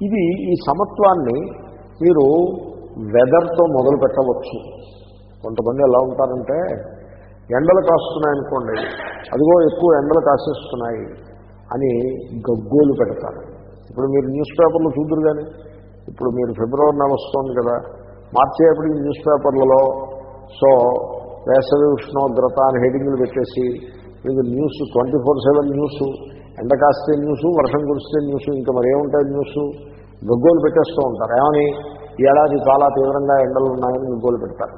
ఇది ఈ సమత్వాన్ని మీరు వెదర్తో మొదలు పెట్టవచ్చు. కొంతమంది ఎలా ఉంటారంటే ఎండలు కాస్తున్నాయనుకోండి అదిగో ఎక్కువ ఎండలు కాసేస్తున్నాయి అని గగ్గోలు పెడతారు. ఇప్పుడు మీరు న్యూస్ పేపర్లు చూద్దరు కానీ ఇప్పుడు మీరు ఫిబ్రవరి నెల వస్తుంది కదా మార్చి ఏప్రిల్ న్యూస్ పేపర్లలో సో వేసవి ఉష్ణోగ్రత అని హెడింగ్లు పెట్టేసి మీకు news twenty four seven news ఎండ కాస్తే న్యూస్ వర్షం కురిస్తే న్యూస్ ఇంకా మరేముంటాయి న్యూస్? గగ్గోలు పెట్టేస్తూ ఉంటారు. ఏమని? ఏడాది చాలా తీవ్రంగా ఎండలు ఉన్నాయని గగ్గోలు పెడతారు.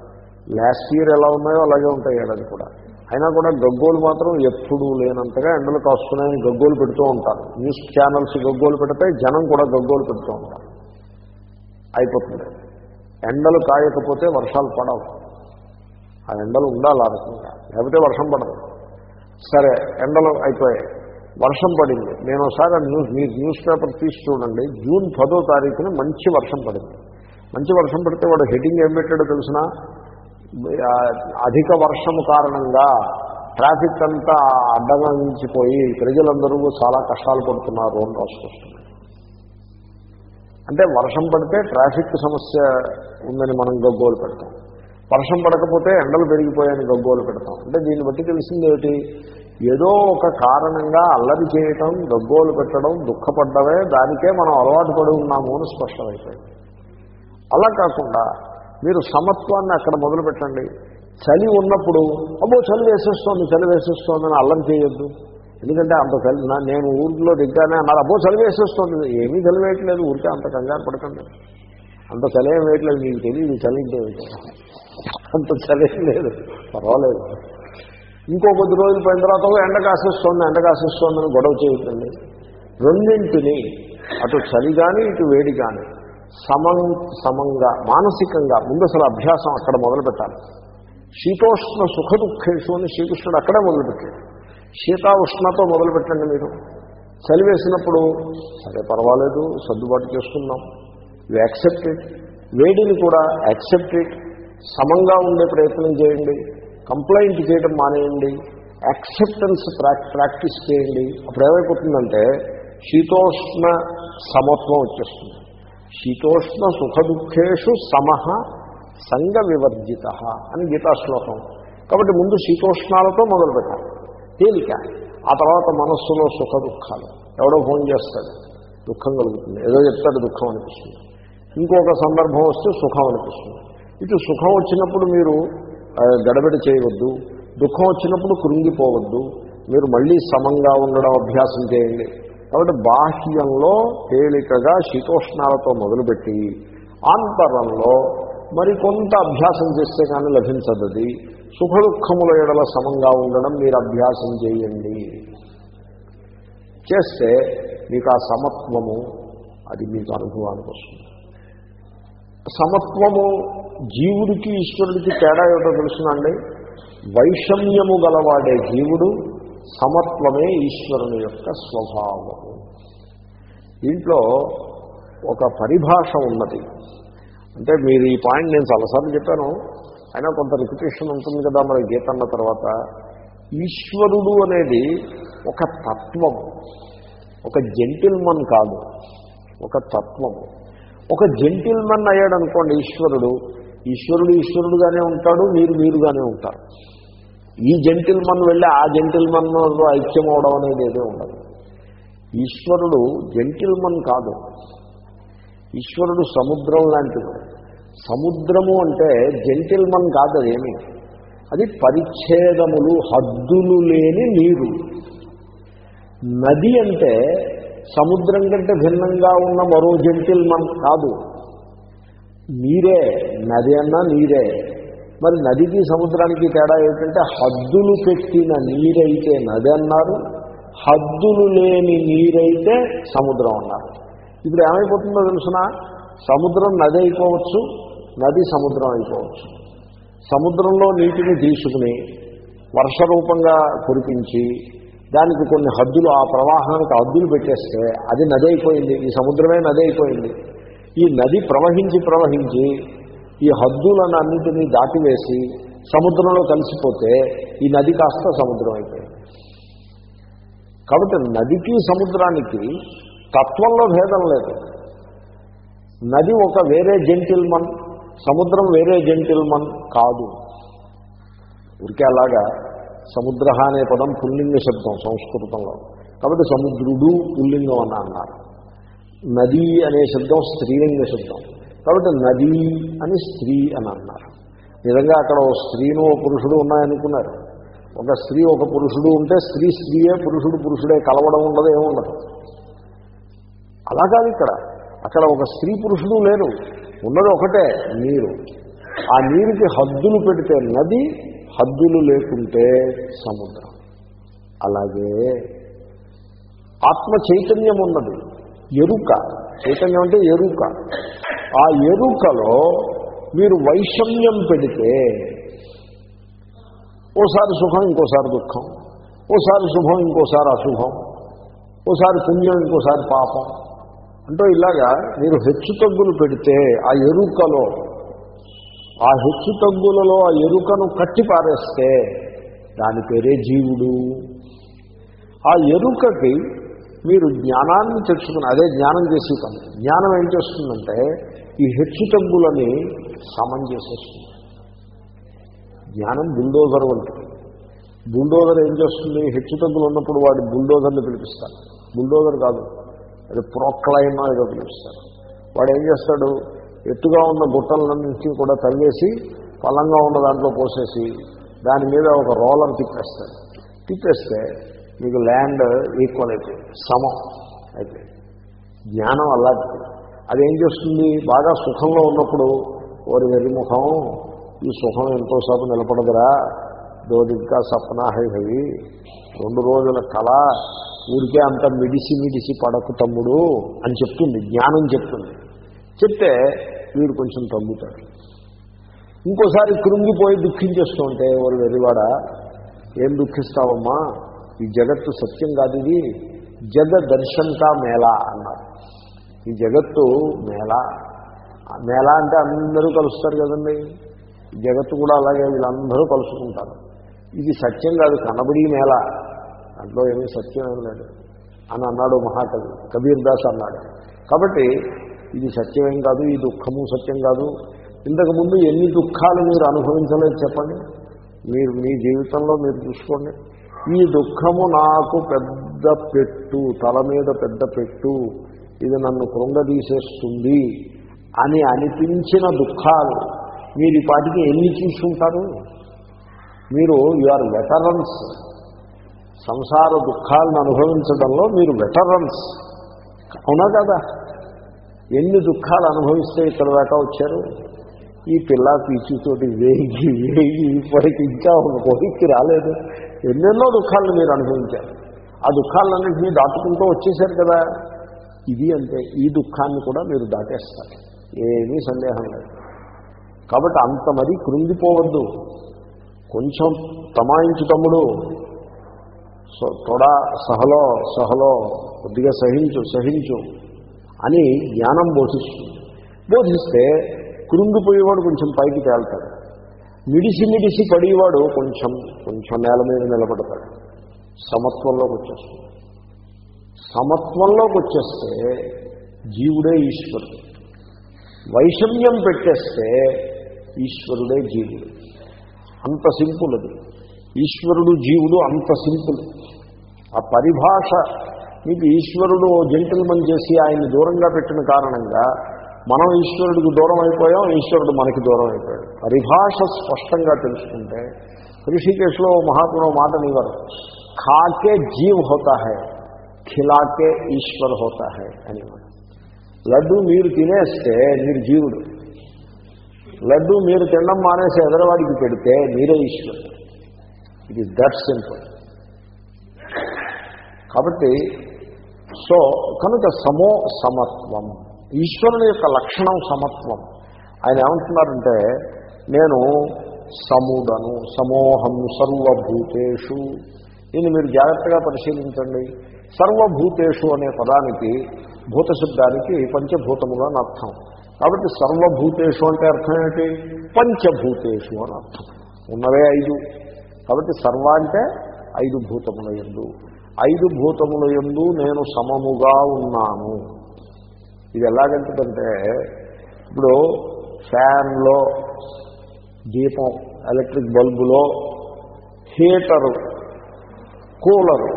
లాస్ట్ ఇయర్ ఎలా ఉన్నాయో అలాగే ఉంటాయి ఏడాది కూడా. అయినా కూడా గగ్గోలు మాత్రం ఎప్పుడూ లేనంతగా ఎండలు కాస్తున్నాయని గగ్గోలు పెడుతూ ఉంటారు. న్యూస్ ఛానల్స్ గగ్గోలు పెడితే జనం కూడా గగ్గోలు పెడుతూ ఉంటారు. అయిపోతుంది. ఎండలు కాయకపోతే వర్షాలు పడవు. ఆ ఎండలు ఉండాలి ఆ రకంగా. లేకపోతే వర్షం పడదు. సరే ఎండలు అయిపోయాయి. వర్షం పడింది. నేను ఒకసారి న్యూస్ మీరు న్యూస్ పేపర్ తీసి చూడండి. జూన్ పదో తారీఖున మంచి వర్షం పడింది. మంచి వర్షం పడితే వాడు హెడ్డింగ్ ఏం పెట్టాడో తెలిసిన? అధిక వర్షము కారణంగా ట్రాఫిక్ అంతా అడ్డగించిపోయి ప్రజలందరూ చాలా కష్టాలు పడుతున్నారు అని రాసుకొస్తున్నారు అంటే వర్షం పడితే ట్రాఫిక్ సమస్య ఉందని మనం గగ్గోలు పెడతాం. వర్షం పడకపోతే ఎండలు పెరిగిపోయాయని గగ్గోలు పెడతాం. అంటే దీన్ని బట్టి తెలిసింది ఏమిటి ఏదో ఒక కారణంగా అల్లరి చేయటం దగ్గోలు పెట్టడం దుఃఖపడ్డవే దానికే మనం అలవాటు పడి ఉన్నాము అని స్పష్టమైపోయింది. అలా కాకుండా మీరు సమత్వాన్ని అక్కడ మొదలు పెట్టండి. చలి ఉన్నప్పుడు అబ్బో చలి వేసేస్తోంది చలి వేసేస్తోందని అని అల్లం చేయొద్దు. ఎందుకంటే అంత చలి నేను ఊరిలో దిగ్గానే అన్నారు అబ్బో చలి వేసేస్తోంది. ఏమీ చలి వేయట్లేదు ఊరికే అంత కంగారు పడకండి. అంత చలి ఏం వేయట్లేదు మీకు తెలియదు చలి అంత చలి ఏం లేదు. పర్వాలేదు. ఇంకో కొద్ది రోజులు పోయిన తర్వాత ఎండ కాసేస్తోంది ఎండ కాసేస్తోంది గొడవ చేయకండి. రెండింటిని అటు చలి కానీ ఇటు వేడి కానీ సమం సమంగా మానసికంగా ముందు అసలు అభ్యాసం అక్కడ మొదలు పెట్టాలి శీతోష్ణ సుఖ దుఃఖేషు అని శ్రీకృష్ణుడు అక్కడే మొదలుపెట్టాడు. శీత ఉష్ణతో మొదలు పెట్టండి మీరు. చలి వేసినప్పుడు సరే పర్వాలేదు సర్దుబాటు చేసుకుందాం. ఇవి యాక్సెప్ట్ వేడిని కూడా యాక్సెప్ట్ సమంగా ఉండే ప్రయత్నం చేయండి. కంప్లైంట్ చేయడం మానేయండి. యాక్సెప్టెన్స్ ప్రాక్టీస్ చేయండి. అప్పుడు ఏమైపోతుందంటే శీతోష్ణ సమత్వం వచ్చేస్తుంది. శీతోష్ణ సుఖ దుఃఖేషు సమహ సంగ వివర్జిత అని గీతా శ్లోకం కాబట్టి ముందు శీతోష్ణాలతో మొదలు పెట్టాలి. తేలిక. ఆ తర్వాత మనస్సులో సుఖ దుఃఖాలు ఎవడో ఫోన్ చేస్తాడు. దుఃఖం కలుగుతుంది. ఏదో చెప్తాడు దుఃఖం అనిపిస్తుంది. ఇంకొక సందర్భం వస్తే సుఖం అనిపిస్తుంది. ఇటు సుఖం వచ్చినప్పుడు మీరు గడబిడ చేయవద్దు. దుఃఖం వచ్చినప్పుడు కృంగిపోవద్దు. మీరు మళ్ళీ సమంగా ఉండడం అభ్యాసం చేయండి. కాబట్టి బాహ్యంలో తేలికగా శీతోష్ణాలతో మొదలుపెట్టి ఆంతరంలో మరి కొంత అభ్యాసం చేస్తే కానీ లభించదది సుఖ దుఃఖముల ఎడల సమంగా ఉండడం మీరు అభ్యాసం చేయండి. చేస్తే మీకు ఆ సమత్వము అది మీకు అనుభవానికి వస్తుంది. సమత్వము జీవుడికి ఈశ్వరుడికి తేడా ఏమిటో తెలుసునండి? వైషమ్యము గలవాడే జీవుడు సమత్వమే ఈశ్వరుని యొక్క స్వభావము. దీంట్లో ఒక పరిభాష ఉన్నది. అంటే మీరు ఈ పాయింట్ నేను చాలాసార్లు చెప్పాను. అయినా కొంత రిపిటేషన్ ఉంటుంది కదా మరి గీత అన్న తర్వాత. ఈశ్వరుడు అనేది ఒక తత్వము. ఒక జెంటిల్మన్ కాదు. ఒక తత్వము. ఒక జెంటిల్మన్ అయ్యాడు అనుకోండి ఈశ్వరుడు. ఈశ్వరుడు ఈశ్వరుడుగానే ఉంటాడు మీరు మీరుగానే ఉంటారు. ఈ జెంటిల్మన్ వెళ్ళి ఆ జెంటిల్మన్ ఐక్యం అవడం అనేది ఏదే ఉండదు. ఈశ్వరుడు జెంటిల్మన్ కాదు. ఈశ్వరుడు సముద్రం లాంటిది సముద్రము అంటే జెంటిల్మన్ కాదు అదేమి. అది పరిచ్ఛేదములు హద్దులు లేని నీరు. నది అంటే సముద్రం కంటే భిన్నంగా ఉన్న మరో జంటిల్మన్ కాదు. నీరే నది అన్నా నీరే. మరి నదికి సముద్రానికి తేడా ఏమిటంటే హద్దులు పెట్టిన నీరైతే నది అన్నారు హద్దులు లేని నీరైతే సముద్రం అన్నారు. ఇప్పుడు ఏమైపోతుందో తెలుసిన? సముద్రం నది అయిపోవచ్చు నది సముద్రం అయిపోవచ్చు. సముద్రంలో నీటిని తీసుకుని వర్ష రూపంగా కురిపించి దానికి కొన్ని హద్దులు ఆ ప్రవాహానికి హద్దులు పెట్టేస్తే అది నది అయిపోయింది ఈ సముద్రమే నది అయిపోయింది ఈ నది ప్రవహించి ప్రవహించి ఈ హద్దులను అన్నింటినీ దాటివేసి సముద్రంలో కలిసిపోతే ఈ నది కాస్త సముద్రం అయిపోయింది. కాబట్టి నదికి సముద్రానికి తత్వంలో భేదం లేదు. నది ఒక వేరే జెంటిల్మన్ సముద్రం వేరే జెంటిల్మన్ కాదు. ఊరికే అలాగా సముద్ర అనే పదం పుల్లింగ శబ్దం సంస్కృతంలో. కాబట్టి సముద్రుడు పుల్లింగం అని అన్నారు. నది అనే శబ్దం స్త్రీలింగ శబ్దం. కాబట్టి నది అని స్త్రీ అని అన్నారు. నిజంగా అక్కడ ఓ స్త్రీను పురుషుడు ఉన్నాయనుకున్నారు. ఒక స్త్రీ ఒక పురుషుడు ఉంటే స్త్రీ స్త్రీయే పురుషుడు పురుషుడే కలవడం ఉండదు ఏముండదు అలా కాదు ఇక్కడ. అక్కడ ఒక స్త్రీ పురుషుడు లేరు. ఉన్నది ఒకటే నీరు. ఆ నీరుకి హద్దులు పెడితే నది హద్దులు లేకుంటే సముద్రం. అలాగే ఆత్మ చైతన్యం ఉన్నది. ఎరుక. చైతన్యం అంటే ఎరుక. ఆ ఎరుకలో మీరు వైషమ్యం పెడితే ఓసారి సుఖం ఇంకోసారి దుఃఖం. ఓసారి శుభం ఇంకోసారి అశుభం. ఓసారి పుణ్యం ఇంకోసారి పాపం. అంటూ ఇలాగా మీరు హెచ్చు తగ్గులు పెడితే ఆ ఎరుకలో ఆ హెచ్చు తగ్గులలో ఆ ఎరుకను కట్టి పారేస్తే దాని పేరే జీవుడు. ఆ ఎరుకకి మీరు జ్ఞానాన్ని తెచ్చుకుని అదే జ్ఞానం చేసే పని జ్ఞానం ఏం చేస్తుందంటే ఈ హెచ్చు తగ్గులని సమం చేసేస్తుంది. జ్ఞానం బుల్డోజర్ వంటిది. బుల్డోజర్ ఏం చేస్తుంది? హెచ్చు తగ్గులు ఉన్నప్పుడు వాడి బుల్డోజర్ని పిలిపిస్తారు. బుల్డోజర్ కాదు అది ప్రోక్లైమా ఏదో పిలుస్తారు. వాడు ఏం చేస్తాడు? ఎత్తుగా ఉన్న గుట్టలన్నింటినీ కూడా తవ్వేసి పలంగా ఉన్న దాంట్లో పోసేసి దాని మీద ఒక రోలర్ తిప్పేస్తాడు తిప్పేస్తే మీకు ల్యాండ్ ఈక్వల్ అయిపోయింది సమం అయిపోయింది జ్ఞానం అలాంటిది. అదేం చేస్తుంది? బాగా సుఖంలో ఉన్నప్పుడు ఓరి వెరిముఖం ఈ సుఖం ఎంతోసేపు నిలబడదురా దోదిగ్గా సప్నా హై హై రెండు రోజుల కళ ఊరికే అంత మిడిసి మిడిసి పడకు తమ్ముడు అని చెప్తుంది జ్ఞానం చెప్తుంది. చెప్తే వీడు కొంచెం తగ్గుతాడు. ఇంకోసారి కృంగిపోయి దుఃఖించేస్తూ ఉంటే వారు వెరివాడ ఏం దుఃఖిస్తావమ్మా? ఈ జగత్తు సత్యం కాదు ఇది. జగ దర్శంతా మేళా అన్నారు. ఈ జగత్తు మేళా. మేళ అంటే అందరూ కలుస్తారు కదండి. జగత్తు కూడా అలాగే వీళ్ళందరూ కలుసుకుంటారు. ఇది సత్యం కాదు కనబడి మేళ. దాంట్లో ఏమీ సత్యం ఏం లేదు. అని అన్నాడు మహాకవి కబీర్ దాస్ అన్నాడు. కాబట్టి ఇది సత్యమేం కాదు ఈ దుఃఖము సత్యం కాదు. ఇంతకుముందు ఎన్ని దుఃఖాలు మీరు అనుభవించలేదు చెప్పండి. మీరు మీ జీవితంలో మీరు చూసుకోండి. ఈ దుఃఖము నాకు పెద్ద పెట్టు తల మీద పెద్ద పెట్టు ఇది నన్ను కృంగదీసేస్తుంది అని అనిపించిన దుఃఖాలు మీరు ఈ పాటికి ఎన్ని చూసుకుంటారు మీరు యు ఆర్ వెటరన్స్ సంసార దుఃఖాలను అనుభవించడంలో మీరు వెటరన్స్ అవునా కదా? ఎన్ని దుఃఖాలు అనుభవిస్తే ఇక్కడ దాకా వచ్చారు? ఈ పిల్ల పీచుతోటి వేగి వేగి ఇప్పటికి ఇంకా ఒక కొడుక్కి రాలేదు. ఎన్నెన్నో దుఃఖాలను మీరు అనుభవించారు. ఆ దుఃఖాలన్నింటినీ దాటుకుంటూ వచ్చేసారు కదా. ఇది అంటే ఈ దుఃఖాన్ని కూడా మీరు దాటేస్తారు. ఏమీ సందేహం లేదు. కాబట్టి అంత మరీ కృంగిపోవద్దు. కొంచెం తమాయించు తమ్ముడు. సో తొడా సహలో సహలో కొద్దిగా సహించు సహించు. అని జ్ఞానం బోధిస్తుంది. బోధిస్తే కృంగిపోయేవాడు కొంచెం పైకి తేలుతాడు. మిడిసి మిడిసి పడేవాడు కొంచెం కొంచెం నేల మీద నిలబడతాడు. సమత్వంలోకి వచ్చేస్తుంది సమత్వంలోకి వచ్చేస్తే జీవుడే ఈశ్వరుడు. వైషమ్యం పెట్టేస్తే ఈశ్వరుడే జీవుడు. అంత సింపుల్ అది. ఈశ్వరుడు జీవుడు అంత సింపుల్. ఆ పరిభాష మీకు ఈశ్వరుడు జంటిల్మన్ చేసి ఆయన్ని దూరంగా పెట్టిన కారణంగా మనం ఈశ్వరుడికి దూరం అయిపోయాం ఈశ్వరుడు మనకి దూరం అయిపోయాడు. పరిభాష స్పష్టంగా తెలుసుకుంటే ఋషికేశ్లో మహాత్ముడు మాట నివారు ఖాకే జీవ్ హోతా హై ఖిలాకే ఈశ్వర్ హోతా హై అని లడ్డు మీరు తినేస్తే మీరు జీవుడు లడ్డు మీరు తినడం మానేసి ఎదరవాడికి పెడితే మీరే ఈశ్వరుడు ఇట్ ఈస్ దట్ సింపుల్ కాబట్టి సో కనుక సమో సమత్వం ఈశ్వరుని యొక్క లక్షణం సమత్వం. ఆయన ఏమంటున్నారంటే నేను సముడను సమోహం సర్వభూతేషు. దీన్ని మీరు జాగ్రత్తగా పరిశీలించండి. సర్వభూతేషు అనే పదానికి భూతశబ్దానికి పంచభూతములు అని అర్థం. కాబట్టి సర్వభూతేషు అంటే అర్థం ఏంటి పంచభూతేషు అని అర్థం. ఉన్నవే ఐదు. కాబట్టి సర్వ అంటే ఐదు భూతముల ఎందు ఐదు భూతముల ఎందు నేను సమముగా ఉన్నాను. ఇది ఎలాగంటుందంటే ఇప్పుడు ఫ్యాన్లో దీపం ఎలక్ట్రిక్ బల్బులో హీటరు కూలరు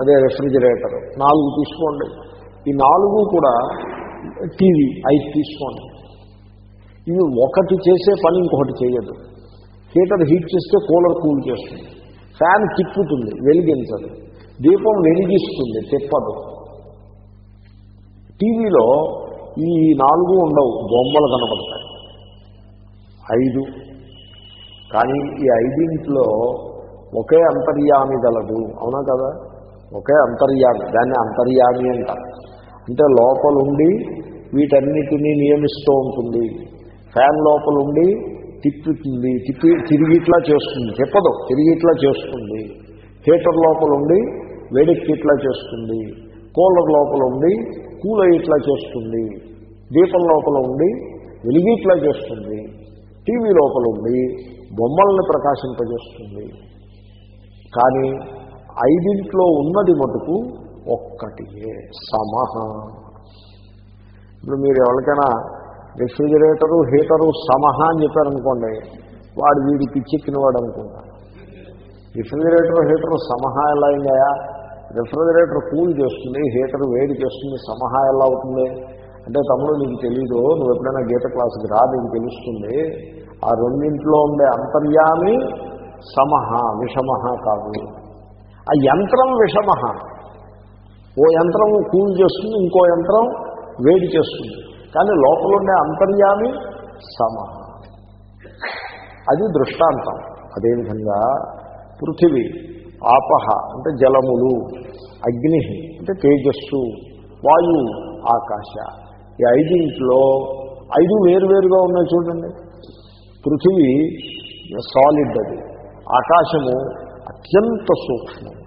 అదే రెఫ్రిజిరేటర్ నాలుగు తీసుకోండి. ఈ నాలుగు కూడా టీవీ ఐదు తీసుకోండి. ఇవి ఒకటి చేసే పని ఇంకొకటి చేయదు హీటర్ హీట్ చేస్తే కూలర్ కూల్ చేస్తుంది. ఫ్యాన్ తిప్పుతుంది వెలిగించదు. దీపం వెలిగిస్తుంది తిప్పదు. టీవీలో ఈ నాలుగు ఉండవు బొమ్మలు కనబడతాయి. ఐదు. కానీ ఈ ఐదింట్లో ఒకే అంతర్యామి గలదు. అవునా కదా? ఒకే అంతర్యామి దాన్ని అంతర్యామి అంటారు. అంటే లోపలుండి వీటన్నిటినీ నియమిస్తూ ఉంటుంది. ఫ్యాన్ లోపలుండి తిప్పుతుంది తిప్పి తిరిగిట్లా చేస్తుంది. తిప్పదు తిరిగిట్లా చేస్తుంది. హీటర్ లోపలుండి వేడెక్కి ఇట్లా చేస్తుంది కూలర్ లోపల ఉండి కూల్ ఇట్లా చేస్తుంది దీపం లోపల ఉండి వెలిగి ఇట్లా చేస్తుంది టీవీ లోపల ఉండి బొమ్మల్ని ప్రకాశింపజేస్తుంది. కానీ ఐదింట్లో ఉన్నది మటుకు ఒక్కటియే సమహ. ఇప్పుడు మీరు ఎవరికైనా రెఫ్రిజిరేటరు హీటరు సమహ అని చెప్పారనుకోండి వాడు వీడి పిచ్చెక్కిన వాడు అనుకుంటారు రిఫ్రిజిరేటర్ హీటర్ సమహ ఎలా అయిందా రిఫ్రిజిరేటర్ కూల్ చేస్తుంది హీటర్ వేడి చేస్తుంది సమహ ఎలా అవుతుంది? అంటే తమ్ముడు నీకు తెలీదు నువ్వు ఎప్పుడైనా గీత క్లాసుకి రా నీకు తెలుస్తుంది ఆ రెండింట్లో ఉండే అంతర్యామి సమహ విషమహ కాదు. ఆ యంత్రం విషమహ. ఓ యంత్రం కూల్ చేస్తుంది ఇంకో యంత్రం వేడి చేస్తుంది. కానీ లోపల ఉండే అంతర్యామి సమహ. అది దృష్టాంతం. అదేవిధంగా పృథివీ. ఆపహ అంటే జలములు అగ్ని అంటే తేజస్సు వాయు ఆకాశ. ఈ ఐదింట్లో ఐదు వేరువేరుగా ఉన్నాయి చూడండి. పృథివీ సాలిడ్ అది. ఆకాశము అత్యంత సూక్ష్మం.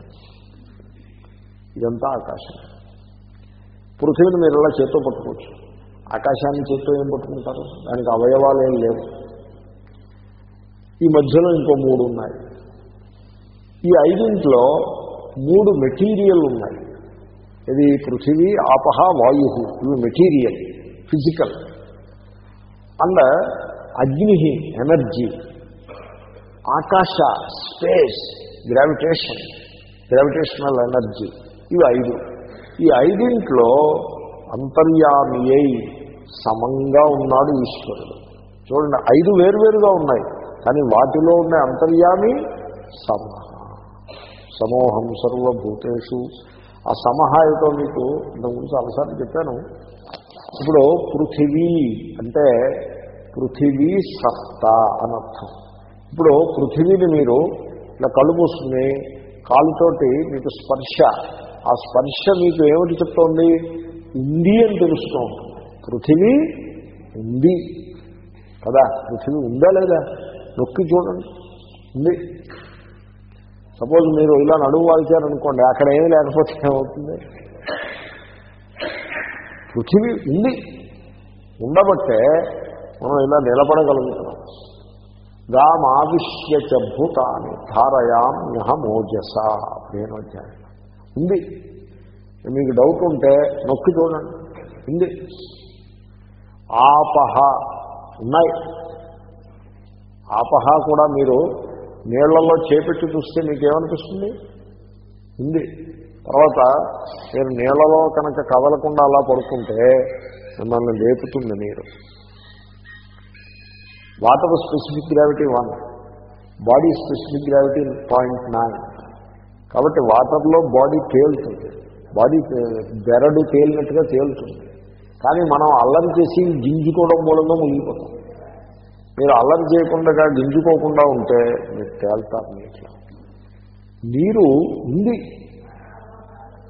ఇదంతా ఆకాశం. పృథివీని మీరు ఇలా చేత్తో పట్టుకోవచ్చు. ఆకాశాన్ని చేత్తో ఏం పట్టుకుంటారు? దానికి అవయవాలు ఏం లేవు. ఈ మధ్యలో ఇంకో మూడు ఉన్నాయి. ఈ ఐదింట్లో మూడు మెటీరియల్ ఉన్నాయి. ఇది పృథివీ ఆపహ వాయు ఇవి మెటీరియల్ ఫిజికల్. అండ్ అగ్ని ఎనర్జీ. ఆకాశ స్పేస్ గ్రావిటేషన్ గ్రావిటేషనల్ ఎనర్జీ. ఇవి ఐదు. ఈ ఐదింట్లో అంతర్యామియై సమంగా ఉన్నాడు ఈశ్వరుడు. చూడండి ఐదు వేరువేరుగా ఉన్నాయి. కానీ వాటిలో ఉండే అంతర్యామి సమం సమోహం సర్వభూతేషు. ఆ సమహ ఏమిటో మీకు ఇంతకుముందు చాలాసార్లు చెప్పాను. ఇప్పుడు పృథివీ అంటే పృథివీ సత్త అనర్థం. ఇప్పుడు పృథివీని మీరు ఇలా కళ్ళు మూసుకుని కాలుతోటి మీకు స్పర్శ. ఆ స్పర్శ మీకు ఏమిటి చెప్తోంది? ఉంది అని తెలుస్తూ ఉంటుంది. పృథివీ ఉంది. కదా? పృథివీ ఉందా లేదా? నొక్కి చూడండి. ఉంది. సపోజ్ మీరు ఇలా నడువు వాల్చారనుకోండి అక్కడ ఏమీ లేకపోతే ఏమవుతుంది? పృథివీ ఉంది. ఉండబట్టే మనం ఇలా నిలబడగలుగుతున్నాం. గామావిష్యచ భూతాన్ని ధారయాం యహ మోజస అధ్యాయం. ఉంది. మీకు డౌట్ ఉంటే నొక్కి చూడండి. ఉంది. ఆపహ ఉన్నాయి. ఆపహ కూడా మీరు నీళ్ళలో చేపెట్టి చూస్తే మీకేమనిపిస్తుంది? ఉంది. తర్వాత మీరు నీళ్ళలో కనుక కదలకుండా అలా పడుకుంటే మిమ్మల్ని లేపుతుంది నీరు. Water specific gravity one body specific gravity point nine. కాబట్టి వాటర్లో బాడీ తేలుతుంది. బాడీ బెరడు తేలినట్టుగా తేలుతుంది. కానీ మనం అల్లం చేసి గింజుకోవడం మూలంగా మునిగిపోతాం. మీరు అల్లరి చేయకుండా గింజుకోకుండా ఉంటే మీరు తేల్తారు నీటిలో. నీరు ఉంది.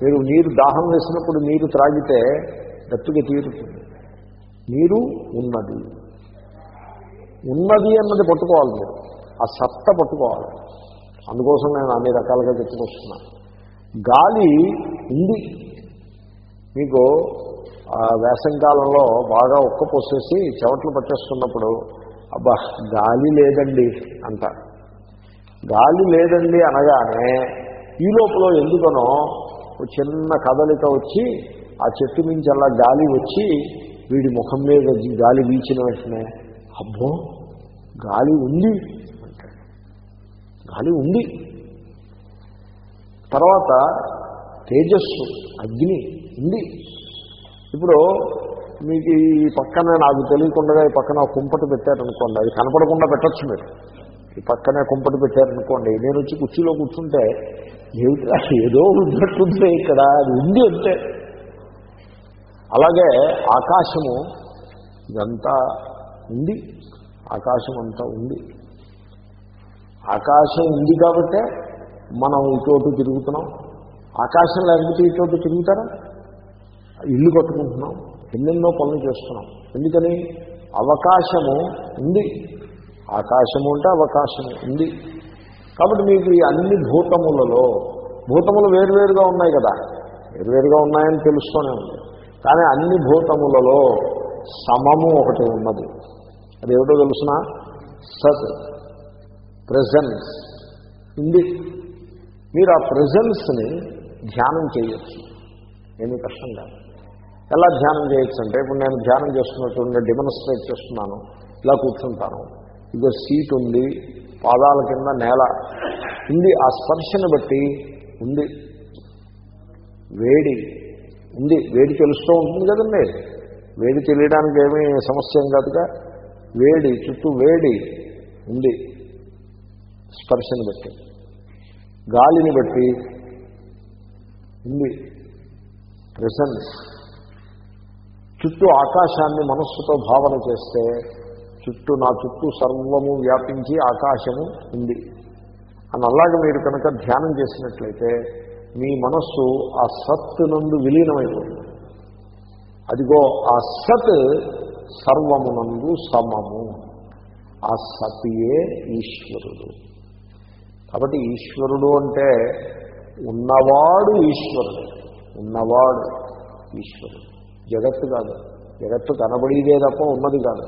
మీరు నీరు దాహం వేసినప్పుడు నీరు త్రాగితే దత్తుగా తీరుతుంది. నీరు ఉన్నది. ఉన్నది అన్నది పట్టుకోవాలి మీరు. ఆ సత్త పట్టుకోవాలి. అందుకోసం నేను అన్ని రకాలుగా చెప్పుకొస్తున్నా గాలి ఉంది. మీకు వేసంకాలంలో బాగా ఉక్క పోసేసి చెవట్లు పట్టేస్తున్నప్పుడు అబ్బా గాలి లేదండి అంటారు గాలి లేదండి అనగానే ఈ లోపల ఎందుకనో ఒక చిన్న కదలిక వచ్చి ఆ చెట్టు నుంచి అలా గాలి వచ్చి వీడి ముఖం మీద గాలి వీచిన వెంటనే అబ్బో గాలి ఉంది అంటాడు. గాలి ఉంది. తర్వాత తేజస్సు అగ్ని ఉంది. ఇప్పుడు మీకు ఈ పక్కనే నాకు తెలియకుండా ఈ పక్కన కుంపటి పెట్టారనుకోండి అది కనపడకుండా పెట్టచ్చు మీరు. ఈ పక్కనే కుంపటి పెట్టారనుకోండి నేను వచ్చి కుర్చీలో కూర్చుంటే ఏమిటా ఏదో ఉన్నట్టుంటే ఇక్కడ అది ఉంది అంటే అలాగే ఆకాశము ఇదంతా ఉంది ఆకాశం అంతా ఉంది. ఆకాశం ఉంది కాబట్టే మనం ఇటు తిరుగుతున్నాం. ఆకాశం లేకపోతే ఇటు తిరుగుతారా? ఇల్లు కట్టుకుంటున్నాం. ఎన్నెన్నో పనులు చేస్తున్నాం. ఎందుకని? అవకాశము ఉంది. ఆకాశము అంటే అవకాశము ఉంది. కాబట్టి మీకు ఈ అన్ని భూతములలో భూతములు వేరువేరుగా ఉన్నాయి కదా. వేరువేరుగా ఉన్నాయని తెలుస్తూనే ఉంది. కానీ అన్ని భూతములలో సమము ఒకటి ఉన్నది. అదేమిటో తెలుసిన? సత్ ప్రజెన్స్ ఉంది. మీరు ఆ ప్రజెన్స్ని ధ్యానం చేయొచ్చు. ఏమీ కష్టం కాదు. ఎలా ధ్యానం చేయొచ్చు అంటే ఇప్పుడు నేను ధ్యానం చేస్తున్నట్టు డెమోన్స్ట్రేట్ చేస్తున్నాను. ఇలా కూర్చుంటాను. ఇదో సీట్ ఉంది పాదాల కింద నేల ఉంది. ఆ స్పర్శను బట్టి ఉంది. వేడి ఉంది. వేడి తెలుస్తూ ఉంటుంది కదండి. వేడి తెలియడానికి ఏమీ సమస్య ఏం కాదుగా. వేడి చుట్టూ వేడి ఉంది. స్పర్శని బట్టి. గాలిని బట్టి ఉంది. ప్రెసెన్స్ చుట్టూ ఆకాశాన్ని మనస్సుతో భావన చేస్తే చుట్టూ నా చుట్టూ సర్వము వ్యాపించి ఆకాశము ఉంది. అని అలాగే మీరు కనుక ధ్యానం చేసినట్లయితే మీ మనస్సు ఆ సత్ నందు విలీనమైపోతుంది. అదిగో ఆ సత్ సర్వమునందు సమము. ఆ సతియే ఈశ్వరుడు. కాబట్టి ఈశ్వరుడు అంటే ఉన్నవాడు ఈశ్వరుడు. ఉన్నవాడు ఈశ్వరుడు. జగత్తు కాదు. జగత్తు కనబడేదే తప్ప ఉన్నది కాదు.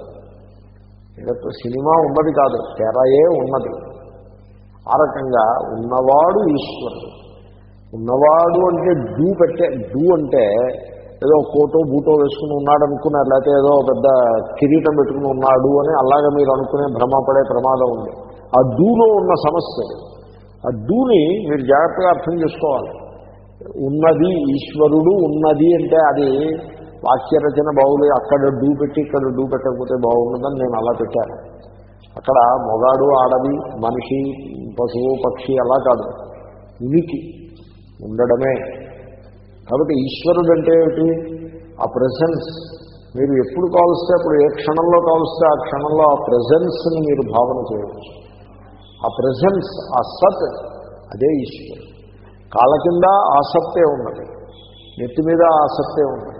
జగత్తు సినిమా ఉన్నది కాదు. తెరయే ఉన్నది. ఆ రకంగా ఉన్నవాడు ఈశ్వరుడు. ఉన్నవాడు అంటే డూ పెట్టే డూ అంటే ఏదో కోటో బూటో వేసుకుని ఉన్నాడు అనుకున్నారు లేకపోతే ఏదో పెద్ద కిరీటం పెట్టుకుని ఉన్నాడు అని అలాగే మీరు అనుకునే భ్రమపడే ప్రమాదం ఉంది. ఆ డూలో ఉన్న సమస్య ఆ డూని మీరు జాగ్రత్తగా అర్థం చేసుకోవాలి. ఉన్నది ఈశ్వరుడు ఉన్నది అంటే అది వాక్య రచన బాగులేదు అక్కడ డూ పెట్టి ఇక్కడ డూ పెట్టకపోతే బాగుంటుందని నేను అలా పెట్టాను. అక్కడ మొగాడు ఆడది మనిషి పశువు పక్షి అలా కాదు. ఉనికి ఉండడమే. కాబట్టి ఈశ్వరుడు అంటే ఏమిటి? ఆ ప్రజెన్స్ మీరు ఎప్పుడు కావలిస్తే అప్పుడు ఏ క్షణంలో కావలిస్తే ఆ క్షణంలో ఆ ప్రజెన్స్ని మీరు భావన చేయవచ్చు. ఆ ప్రజెన్స్ ఆ సత్ అదే ఈశ్వరుడు. కాళ్ళ కింద ఆసక్తే ఉన్నది. నెత్తి మీద ఆసక్తే ఉన్నది.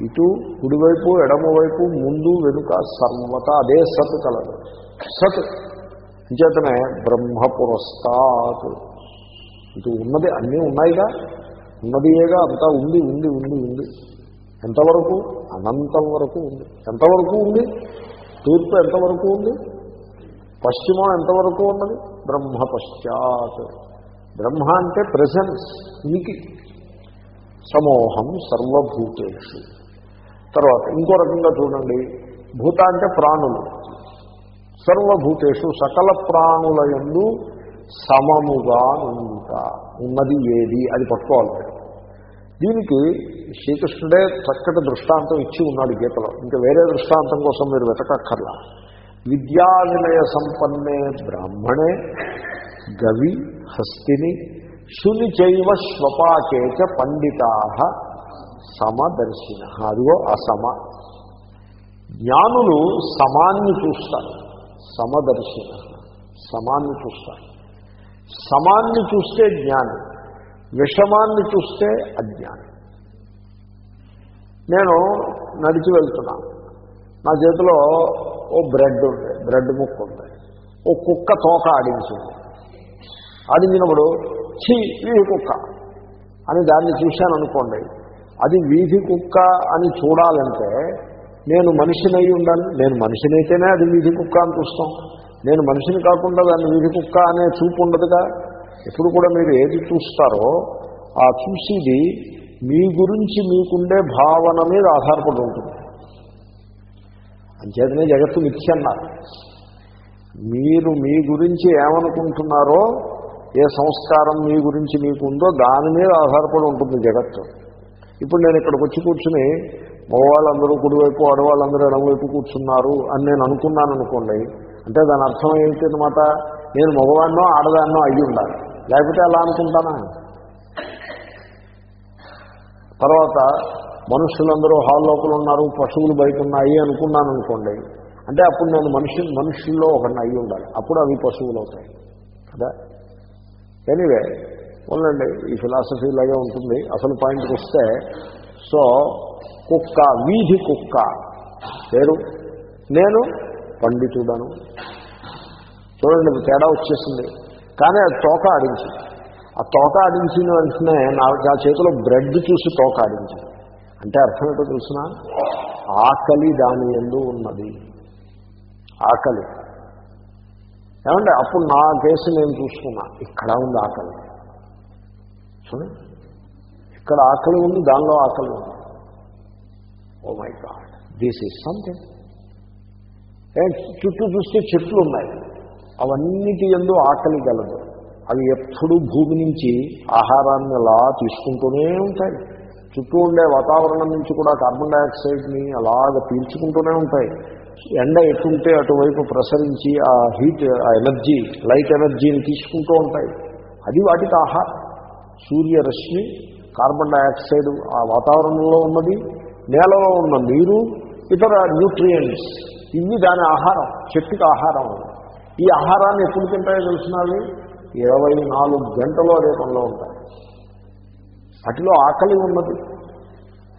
ఇటు కుడివైపు ఎడమవైపు ముందు వెనుక సర్వత అదే సత్ కలదు. సత్. అంచేతనే బ్రహ్మ పురస్తాత్. ఇటు ఉన్నది అన్నీ ఉన్నాయిగా. ఉన్నదియేగా అంతా ఉంది ఉంది ఉంది ఉంది. ఎంతవరకు? అనంతం వరకు ఉంది. ఎంతవరకు ఉంది? తూర్పు ఎంతవరకు ఉంది? పశ్చిమం ఎంతవరకు ఉన్నది? బ్రహ్మ పశ్చాత్. బ్రహ్మ అంటే ప్రజెన్స్ ఉనికి. సమోహం సర్వభూతేషు. తర్వాత ఇంకో రకంగా చూడండి భూత అంటే ప్రాణులు. సర్వభూతేషు సకల ప్రాణుల ఎందు సమముగా ఉంట ఉన్నది ఏది? అది పట్టుకోవాలి. దీనికి శ్రీకృష్ణుడే చక్కటి దృష్టాంతం ఇచ్చి ఉన్నాడు గీతలో. ఇంకా వేరే దృష్టాంతం కోసం మీరు వెతకక్కర్లా. విద్యా వినయ సంపన్నే బ్రాహ్మణే గవి హస్తిని శుని చైవ శ్వపాకేచ పండితా సమదర్శిన. అదిగో అసమ జ్ఞానులు సమాన్ని చూస్తారు. సమదర్శిన. సమాన్ని చూస్తారు. సమాన్ని చూస్తే జ్ఞాని. విషమాన్ని చూస్తే అజ్ఞాని. నేను నడిచి వెళ్తున్నా. నా చేతిలో ఓ బ్రెడ్ ఉంది. బ్రెడ్ ముక్క ఉంది. ఓ కుక్క తోక ఆడించింది. ఆడించినప్పుడు ఛీ ఈ కుక్క అని దాన్ని చూశాను అనుకోండి. అది వీధి కుక్క అని చూడాలంటే నేను మనిషినై ఉండాలి. నేను మనిషినైతేనే అది వీధి కుక్క అని చూస్తాం. నేను మనిషిని కాకుండా దాన్ని వీధి కుక్క అనే చూపు ఉండదుగా ఎప్పుడు కూడా మీరు ఏది చూస్తారో ఆ చూసేది మీ గురించి మీకుండే భావన మీద ఆధారపడి ఉంటుంది. అంచేతనే జగత్తు మిథ్య మీరు మీ గురించి ఏమనుకుంటున్నారో ఏ సంస్కారం మీ గురించి మీకుందో దాని మీద ఆధారపడి ఉంటుంది జగత్తు. ఇప్పుడు నేను ఇక్కడికి వచ్చి కూర్చుని మగవాళ్ళందరూ కుడివైపు ఆడవాళ్ళందరూ ఎడమవైపు కూర్చున్నారు అని నేను అనుకున్నాను అనుకోండి. అంటే దాని అర్థం ఏంటి నేను మగవాడినో ఆడదాన్నో అయ్యి ఉండాలి. లేకపోతే అలా అనుకుంటానా? తర్వాత మనుషులందరూ హాల్ లోపల ఉన్నారు పశువులు బయట ఉన్నాయి అనుకున్నాను అనుకోండి. అంటే అప్పుడు నేను మనిషి మనుషుల్లో ఒకరిని అయ్యి ఉండాలి. అప్పుడు అవి పశువులు అవుతాయి. కదా? ఎనీవే ఉండండి ఈ ఫిలాసఫీ లాగే ఉంటుంది. అసలు పాయింట్కి వస్తే సో కుక్క వీధి కుక్క. పేరు? నేను పండితుడను. చూడండి తేడా వచ్చేసింది. కానీ అది తోక ఆడించి. ఆ తోక ఆడించిన వెంటనే నా నా చేతిలో బ్రెడ్ చూసి తోక ఆడించి. అంటే అర్థం ఏంటో తెలిసిన? ఆకలి దాని ఎందు ఉన్నది. ఆకలి. ఏమంటే అప్పుడు నా కేసు నేను చూసుకున్నా. ఇక్కడ ఉంది ఆకలి. చూడండి. ఇక్కడ ఆకలి ఉంది దానిలో ఆకలి ఉంది. ఓ my god this is something చుట్టూ చూస్తే చెట్లు ఉన్నాయి. అవన్నిటి ఎందు ఆకలి గలదు. అవి ఎప్పుడూ భూమి నుంచి ఆహారాన్ని అలా తీసుకుంటూనే ఉంటాయి. చుట్టూ ఉండే వాతావరణం నుంచి కూడా కార్బన్ డైఆక్సైడ్ని అలాగ పీల్చుకుంటూనే ఉంటాయి. ఎండ ఎటుంటే అటువైపు ప్రసరించి ఆ హీట్ ఆ ఎనర్జీ లైట్ ఎనర్జీని తీసుకుంటూ ఉంటాయి. అది వాటికి ఆహారం. సూర్యరశ్మి కార్బన్ డైఆక్సైడ్ ఆ వాతావరణంలో ఉన్నది నేలలో ఉన్న నీరు ఇతర న్యూట్రియంట్స్ ఇవి దాని ఆహారం చెట్టుకి ఆహారం. ఈ ఆహారాన్ని ఎప్పుడు తింటాయో తెలిసినవి ఇరవై నాలుగు గంటలు అదే పనిలో ఉంటాయి వాటిలో ఆకలి ఉన్నది.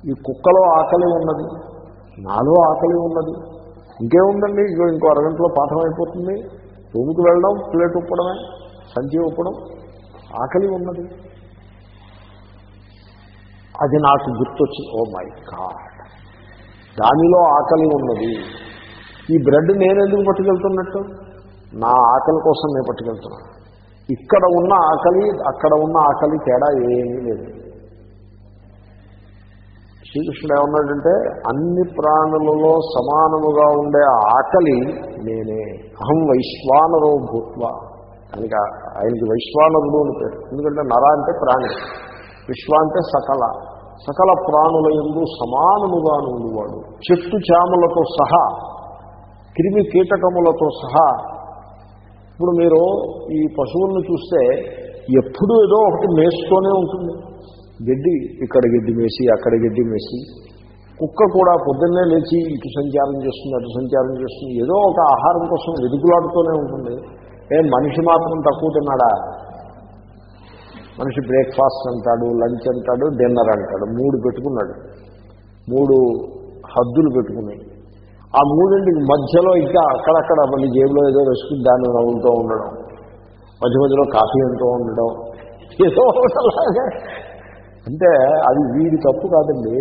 ఈ కుక్కలో ఆకలి ఉన్నది. నాలో ఆకలి ఉన్నది. ఇంకేముందండి? ఇగో ఇంకో అరగంటలో పాఠం అయిపోతుంది. రూముకి వెళ్ళడం ప్లేట్ ఉప్పడమే సంచి ఉప్పడం. ఆకలి ఉన్నది. అది నాకు గుర్తొచ్చి ఓ మై గాడ్ దానిలో ఆకలి ఉన్నది. ఈ బ్రెడ్ నేను ఎందుకు పట్టుకెళ్తున్నట్టు? నా ఆకలి కోసం నేను పట్టుకెళ్తున్నాను ఇక్కడ ఉన్న ఆకలి అక్కడ ఉన్న ఆకలి తేడా ఏమీ లేదు. శ్రీకృష్ణుడు ఏమన్నాడంటే అన్ని ప్రాణులలో సమానముగా ఉండే ఆకలి నేనే. అహం వైశ్వానరో భూత్వ. కనుక ఆయనకి వైశ్వానరుడు అని పేరు. ఎందుకంటే నర అంటే ప్రాణి. విశ్వ అంటే సకల. సకల ప్రాణుల ఎందు సమానముగా ఉండేవాడు చెట్టు చామలతో సహా క్రిమి కీటకములతో సహా. ఇప్పుడు మీరు ఈ పశువులను చూస్తే ఎప్పుడూ ఏదో ఒకటి మేస్తూనే ఉంటుంది. గడ్డి ఇక్కడ గడ్డి మేసి అక్కడ గడ్డి మేసి. కుక్క కూడా పొద్దున్నే లేచి ఇటు సంచారం చేస్తుంది అటు సంచారం చేస్తుంది. ఏదో ఒక ఆహారం కోసం వెతుకులాడుతూనే ఉంటుంది. ఏ మనిషి మాత్రం తక్కువ తిన్నాడా? మనిషి బ్రేక్ఫాస్ట్ అంటాడు లంచ్ అంటాడు డిన్నర్ అంటాడు. మూడు పెట్టుకున్నాడు. మూడు హద్దులు పెట్టుకున్నాయి. ఆ మూడింటికి మధ్యలో ఇంకా అక్కడక్కడ మళ్ళీ జేబులో ఏదో వేసుకుని దాన్ని నవ్వుతూ ఉండడం మధ్య మధ్యలో కాఫీ అంటూ ఉండడం ఏదో అంటే అది వీడి తప్పు కాదండి.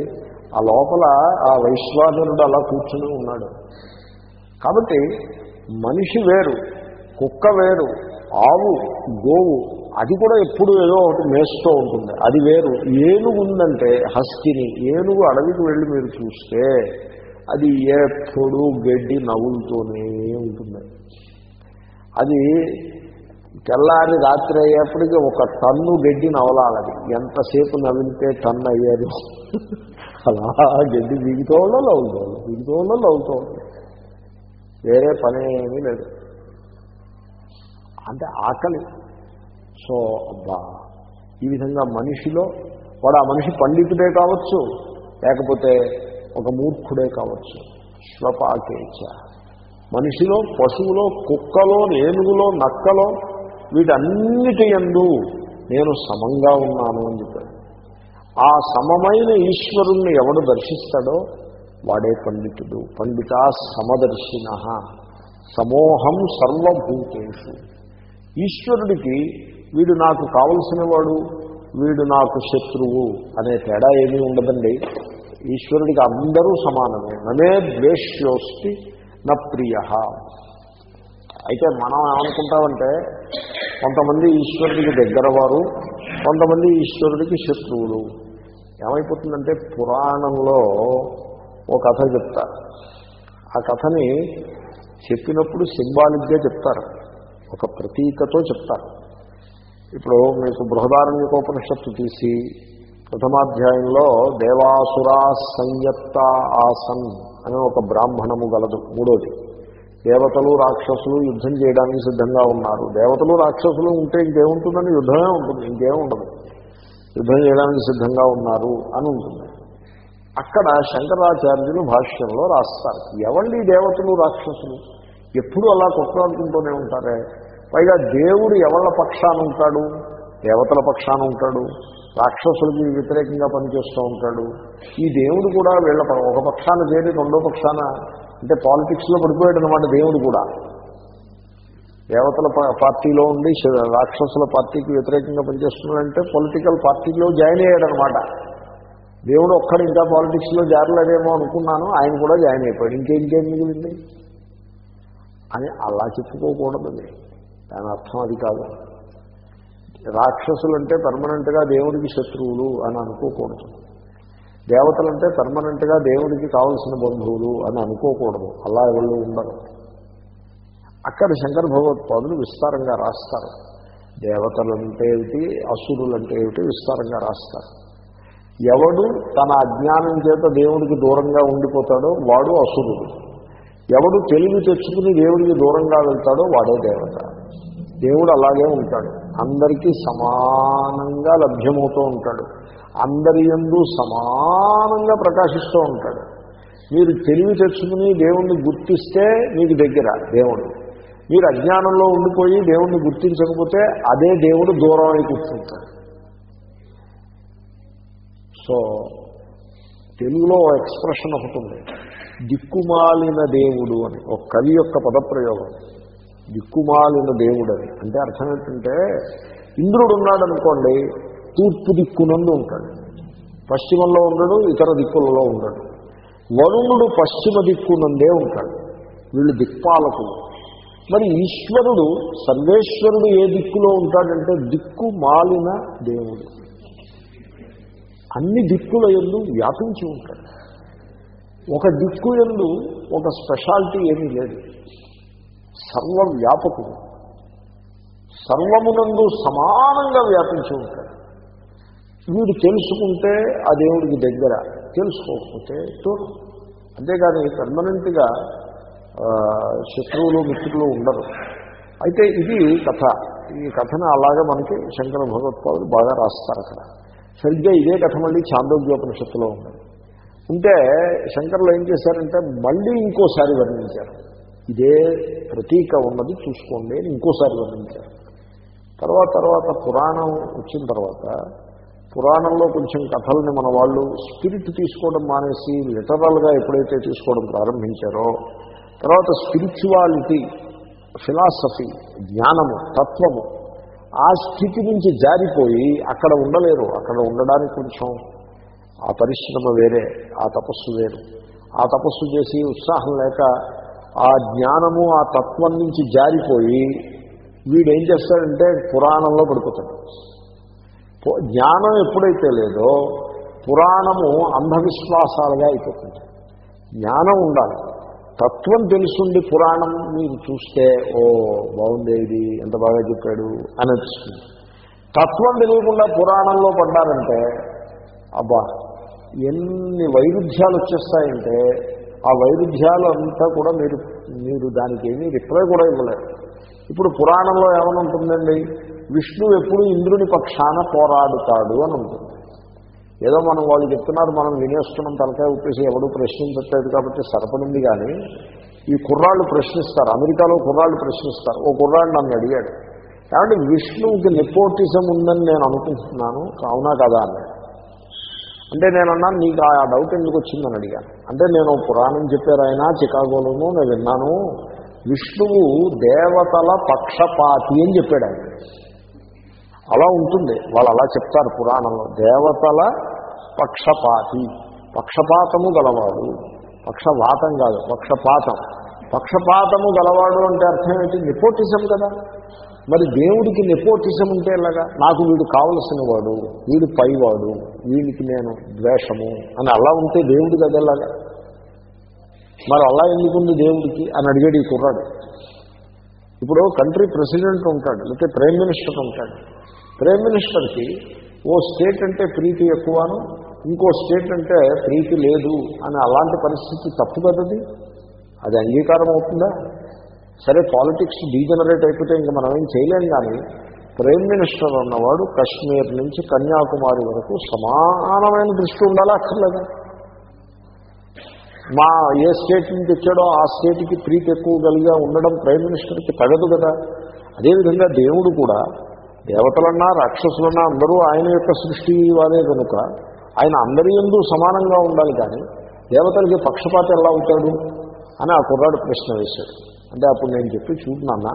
ఆ లోపల ఆ వైశ్వానరుడు అలా కూర్చుని ఉన్నాడు. కాబట్టి మనిషి వేరు కుక్క వేరు ఆవు గోవు అది కూడా ఎప్పుడు ఏదో ఒకటి మేస్తూ ఉంటుంది. అది వేరు. ఏనుగు ఉందంటే హస్తిని ఏనుగు అడవికి వెళ్ళి మీరు చూస్తే అది ఎప్పుడు గడ్డి నవ్వులతోనే ఉంటుంది. అది తెల్లారి రాత్రి అయ్యేప్పటికీ ఒక టన్ను గడ్డి నవలాలది ఎంతసేపు నవ్వితే టన్ను అయ్యారు అలా గడ్డి దిగుతూ ఉండో లవుతూ ఉండదు దిగుతూ వేరే పని ఏమీ లేదు. అంటే ఆకలి. సో అబ్బా. ఈ విధంగా మనిషిలో వాడు ఆ మనిషి పండితుడే కావచ్చు లేకపోతే ఒక మూర్ఖుడే కావచ్చు. స్వపాకేచ మనిషిలో పశువులో కుక్కలో ఏనుగులో నక్కలో వీటన్నిటి ఎందు నేను సమంగా ఉన్నాను అని చెప్పాడు. ఆ సమమైన ఈశ్వరుణ్ణి ఎవడు దర్శిస్తాడో వాడే పండితుడు. పండిత సమదర్శిన. సమోహం సర్వభూతేషు. ఈశ్వరుడికి వీడు నాకు కావలసిన వాడు వీడు నాకు శత్రువు అనే తేడా ఏమీ ఉండదండి. ఈశ్వరుడికి అందరూ సమానమే. నమే ద్వేష్యోస్తి నా ప్రియ. అయితే మనం ఏమనుకుంటామంటే కొంతమంది ఈశ్వరుడికి దగ్గరవారు కొంతమంది ఈశ్వరుడికి శత్రువులు. ఏమైపోతుందంటే పురాణంలో ఓ కథ చెప్తారు ఆ కథని చెప్పినప్పుడు సింబాలిక్గా చెప్తారు. ఒక ప్రతీకతో చెప్తారు. ఇప్పుడు మీకు బృహదారణ్యకోపనిషత్తు తీసి ప్రథమాధ్యాయంలో దేవాసురా సంయత్త ఆసన్ అనే ఒక బ్రాహ్మణము గలదు మూడోది. దేవతలు రాక్షసులు యుద్ధం చేయడానికి సిద్ధంగా ఉన్నారు. దేవతలు రాక్షసులు ఉంటే ఇంకేముంటుందని యుద్ధమే ఉంటుంది ఇంకేం ఉండదు. యుద్ధం చేయడానికి సిద్ధంగా ఉన్నారు అని ఉంటుంది. అక్కడ శంకరాచార్యులు భాష్యంలో రాస్తారు. ఎవండి దేవతలు రాక్షసులు? ఎప్పుడు అలా కొట్లాడుకుంటూనే ఉంటారే? పైగా దేవుడు ఎవళ్ళ పక్షాన ఉంటాడు? దేవతల పక్షాన ఉంటాడు? రాక్షసులకి వ్యతిరేకంగా పనిచేస్తూ ఉంటాడు? ఈ దేవుడు కూడా వీళ్ళ ఒక పక్షాన చేరి రెండో పక్షాన అంటే పాలిటిక్స్లో పడిపోయాడు అనమాట దేవుడు కూడా. దేవతల పార్టీలో ఉండి రాక్షసుల పార్టీకి వ్యతిరేకంగా పనిచేస్తున్నాడంటే పొలిటికల్ పార్టీలో జాయిన్ అయ్యాడు అనమాట దేవుడు ఒక్కడు ఇంకా పాలిటిక్స్లో జారలేదేమో అనుకున్నాను ఆయన కూడా జాయిన్ అయిపోయాడు. ఇంకేం మిగిలింది? అని అలా చెప్పుకోకూడదు దాని అర్థం అది కాదు. రాక్షసులంటే పర్మనెంట్గా దేవుడికి శత్రువులు అని అనుకోకూడదు. దేవతలంటే పర్మనెంట్గా దేవుడికి కావలసిన బంధువులు అని అనుకోకూడదు. అలా ఎవరు ఉండరు. అక్కడ శంకర భగవత్పాదులు విస్తారంగా రాస్తారు. దేవతలంటే ఏమిటి? అసురులంటే ఏమిటి? విస్తారంగా రాస్తారు. ఎవడు తన అజ్ఞానం చేత దేవుడికి దూరంగా ఉండిపోతాడో వాడు అసురుడు. ఎవడు తెలివి తెచ్చుకుని దేవుడికి దూరంగా వెళ్తాడో వాడే దేవత. దేవుడు అలాగే ఉంటాడు. అందరికీ సమానంగా లభ్యమవుతూ ఉంటాడు. అందరి ఎందు సమానంగా ప్రకాశిస్తూ ఉంటాడు. మీరు తెలివి తెచ్చుకుని దేవుణ్ణి గుర్తిస్తే మీకు దగ్గర దేవుడు. మీరు అజ్ఞానంలో ఉండిపోయి దేవుణ్ణి గుర్తించకపోతే అదే దేవుడు దూరం అయి కూర్చుంటాడు. సో తెలుగులో ఎక్స్ప్రెషన్ ఒకటి ఉంది. దిక్కుమాలిన దేవుడు అని ఒక కవి యొక్క పదప్రయోగం. దిక్కుమాలిన దేవుడు అంటే అర్థం ఏంటంటే ఇంద్రుడు ఉన్నాడు అనుకోండి తూర్పు దిక్కునందు ఉంటాడు. పశ్చిమంలో ఉండడు ఇతర దిక్కులలో ఉండడు. వరుణుడు పశ్చిమ దిక్కునందే ఉంటాడు. వీళ్ళు దిక్పాలకులు. మరి ఈశ్వరుడు సర్వేశ్వరుడు ఏ దిక్కులో ఉంటాడంటే దిక్కు మాలిన దేవుడు. అన్ని దిక్కుల ఎందు వ్యాపించి ఉంటాడు. ఒక దిక్కు ఎందు ఒక స్పెషాలిటీ ఏమీ లేదు. సర్వవ్యాపకుడు. సర్వమునందు సమానంగా వ్యాపించి ఉంటాడు. వీడు తెలుసుకుంటే ఆ దేవుడికి దగ్గర తెలుసుకోకపోతే దూరం అంతేగాని పర్మనెంట్గా శత్రువులు మిత్రులు ఉండరు. అయితే ఇది కథ. ఈ కథను అలాగే మనకి శంకర భగవత్పాదులు బాగా రాస్తారు అక్కడ. సరిగ్గా ఇదే కథ మళ్ళీ చాందోగ్యోపనిషత్తులో ఉంది. ఉంటే శంకర్లు ఏం చేశారంటే మళ్ళీ ఇంకోసారి వర్ణించారు. ఇదే ప్రతీక ఉన్నది చూసుకోండి అని ఇంకోసారి వర్ణించారు తర్వాత తర్వాత పురాణం వచ్చిన తర్వాత పురాణంలో కొంచెం కథల్ని మన వాళ్ళు స్పిరిట్ తీసుకోవడం మానేసి లిటరల్గా ఎప్పుడైతే తీసుకోవడం ప్రారంభించారో తర్వాత స్పిరిచువాలిటీ ఫిలాసఫీ జ్ఞానము తత్వము ఆ స్థితి నుంచి జారిపోయి అక్కడ ఉండలేరు. అక్కడ ఉండడానికి కొంచెం ఆ పరిశ్రమ వేరే ఆ తపస్సు వేరు. ఆ తపస్సు చేసి ఉత్సాహం లేక ఆ జ్ఞానము ఆ తత్వం నుంచి జారిపోయి వీడేం చేస్తాడంటే పురాణంలో పడిపోతాడు. జ్ఞానం ఎప్పుడైతే లేదో పురాణము అంధవిశ్వాసాలుగా అయిపోతుంది. జ్ఞానం ఉండాలి. తత్వం తెలుసుండి పురాణం మీరు చూస్తే ఓ బాగుండేది ఎంత బాగా చెప్పాడు అని అనిపిస్తుంది. తత్వం తెలియకుండా పురాణంలో పడ్డారంటే అబ్బా ఎన్ని వైరుధ్యాలు వచ్చేస్తాయంటే ఆ వైరుధ్యాలు అంతా కూడా మీరు మీరు దానికి ఏమీ రిప్లై కూడా ఇవ్వలేరు ఇప్పుడు పురాణంలో ఏమని ఉంటుందండి? విష్ణు ఎప్పుడు ఇంద్రుని పక్షాన పోరాడుతాడు అని ఉంటుంది. ఏదో మనం వాళ్ళు చెప్తున్నారు మనం వినేస్తున్నాం తలకాయ ఉప్పేసి ఎవడు ప్రశ్నించట్లేదు కాబట్టి సరిపడింది కానీ ఈ కుర్రాళ్ళు ప్రశ్నిస్తారు అమెరికాలో కుర్రాళ్ళు ప్రశ్నిస్తారు. ఓ కుర్రాడు నన్ను అడిగాడు కాబట్టి విష్ణువుకి నెపోటిజం ఉందని నేను అనుకుంటున్నాను కావునా కదా అన్నాడు. అంటే నేను అన్నాను నీకు ఆ డౌట్ ఎందుకు వచ్చిందని అడిగాను. అంటే నేను పురాణం చెప్పారు ఆయన చికాగోలోనూ నేను విన్నాను. విష్ణువు దేవతల పక్షపాతి అని చెప్పాడు ఆయన. అలా ఉంటుంది. వాళ్ళు అలా చెప్తారు పురాణంలో. దేవతల పక్షపాతి. పక్షపాతము గలవాడు. పక్షపాతం కాదు పక్షపాతం. పక్షపాతము గలవాడు అంటే అర్థం ఏంటి? నిపోటిజం కదా. మరి దేవుడికి నెపోటిజం ఉంటే ఎలాగా? నాకు వీడు కావలసిన వాడు వీడు పైవాడు వీడికి నేను ద్వేషము అని అలా ఉంటే దేవుడి కదెలాగా మరి అలా ఎందుకుంది దేవుడికి అని అడిగాడు ఈ కుర్రాడు. ఇప్పుడు కంట్రీ ప్రెసిడెంట్ ఉంటాడు లేకపోతే ప్రైమ్ మినిస్టర్ ఉంటాడు. ప్రైమ్ మినిస్టర్కి ఓ స్టేట్ అంటే ప్రీతి ఎక్కువను ఇంకో స్టేట్ అంటే ప్రీతి లేదు అని అలాంటి పరిస్థితి తప్పు కదది? అది అంగీకారం అవుతుందా? సరే పాలిటిక్స్ డీజనరేట్ అయిపోతే ఇంకా మనం ఏం చేయలేం కానీ ప్రైమ్ మినిస్టర్ అన్నవాడు కశ్మీర్ నుంచి కన్యాకుమారి వరకు సమానమైన దృష్టి ఉండాలా అక్కర్లేదా. మా ఏ స్టేట్ నుంచి వచ్చాడో ఆ స్టేట్కి ప్రీతి ఎక్కువ కలిగా ఉండడం ప్రైమ్ మినిస్టర్కి తగదు కదా. అదేవిధంగా దేవుడు కూడా దేవతలన్నా రాక్షసులన్నా అందరూ ఆయన యొక్క సృష్టి వారే కనుక ఆయన అందరి ఎందు సమానంగా ఉండాలి కానీ దేవతలకి పక్షపాతం ఎలా ఉంటాడు అని ఆ కుర్రాడు ప్రశ్న వేశాడు. అంటే అప్పుడు నేను చెప్పి చూడన్నా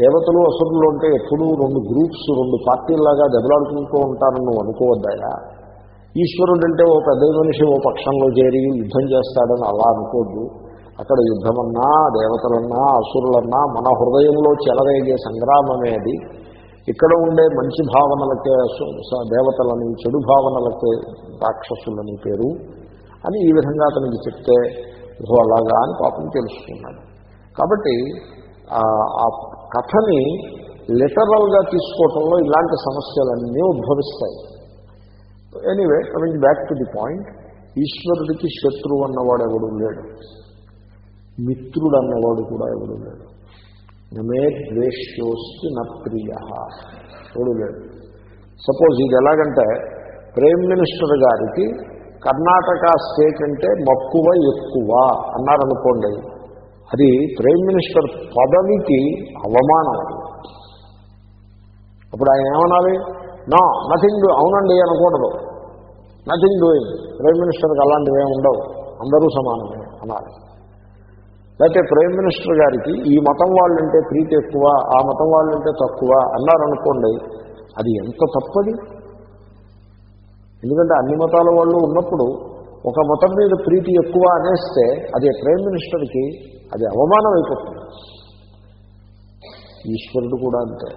దేవతలు అసురులు అంటే ఎప్పుడూ రెండు గ్రూప్స్ రెండు పార్టీల్లాగా దెబ్బలాడుకుంటూ ఉంటారని నువ్వు అనుకోవద్దాయా? ఈశ్వరుడు అంటే ఓ పెద్ద మనిషి ఓ పక్షంలో చేరి యుద్ధం చేస్తాడని అలా అనుకోద్దు. అక్కడ యుద్ధమన్నా దేవతలన్నా అసురులన్నా మన హృదయంలో చెలరేగే సంగ్రామమే అది. ఇక్కడ ఉండే మంచి భావనలకే దేవతలని చెడు భావనలకే రాక్షసులని పేరు అని ఈ విధంగా అతనికి చెప్తే ఓ అలాగా అని పాపం తెలుసుకున్నాడు. కాబట్టి ఆ కథని లిటరల్గా తీసుకోవటంలో ఇలాంటి సమస్యలన్నీ ఉద్భవిస్తాయి. Anyway coming back to the point ఈశ్వరుడికి శత్రువు అన్నవాడు ఎవడు లేడు. మిత్రుడు అన్నవాడు కూడా ఎవడు లేడు. నమే ద్వేష్యోస్తి న ప్రియ ఎవడు లేడు. సపోజ్ ఇది ఎలాగంటే ప్రైమ్ మినిస్టర్ గారికి కర్ణాటక స్టేట్ అంటే మక్కువ ఎక్కువ అన్నారనుకోండి. అది ప్రైమ్ మినిస్టర్ పదవికి అవమానం. అప్పుడు ఆయన ఏమనాలి? నా నథింగ్ అవునండి అనకూడదు. నథింగ్ డూయింగ్ ప్రైమ్ మినిస్టర్కి అలాంటివి ఏమి ఉండవు. అందరూ సమానమే అనాలి. లేకపోతే ప్రైమ్ మినిస్టర్ గారికి ఈ మతం వాళ్ళంటే ప్రీతి ఎక్కువ ఆ మతం వాళ్ళంటే తక్కువ అన్నారనుకోండి అది ఎంత తప్పది? ఎందుకంటే అన్ని మతాల వాళ్ళు ఉన్నప్పుడు ఒక మతం మీద ప్రీతి ఎక్కువ అనేస్తే అది ప్రైమ్ మినిస్టర్కి అది అవమానం అయిపోతుంది. ఈశ్వరుడు కూడా అంతే.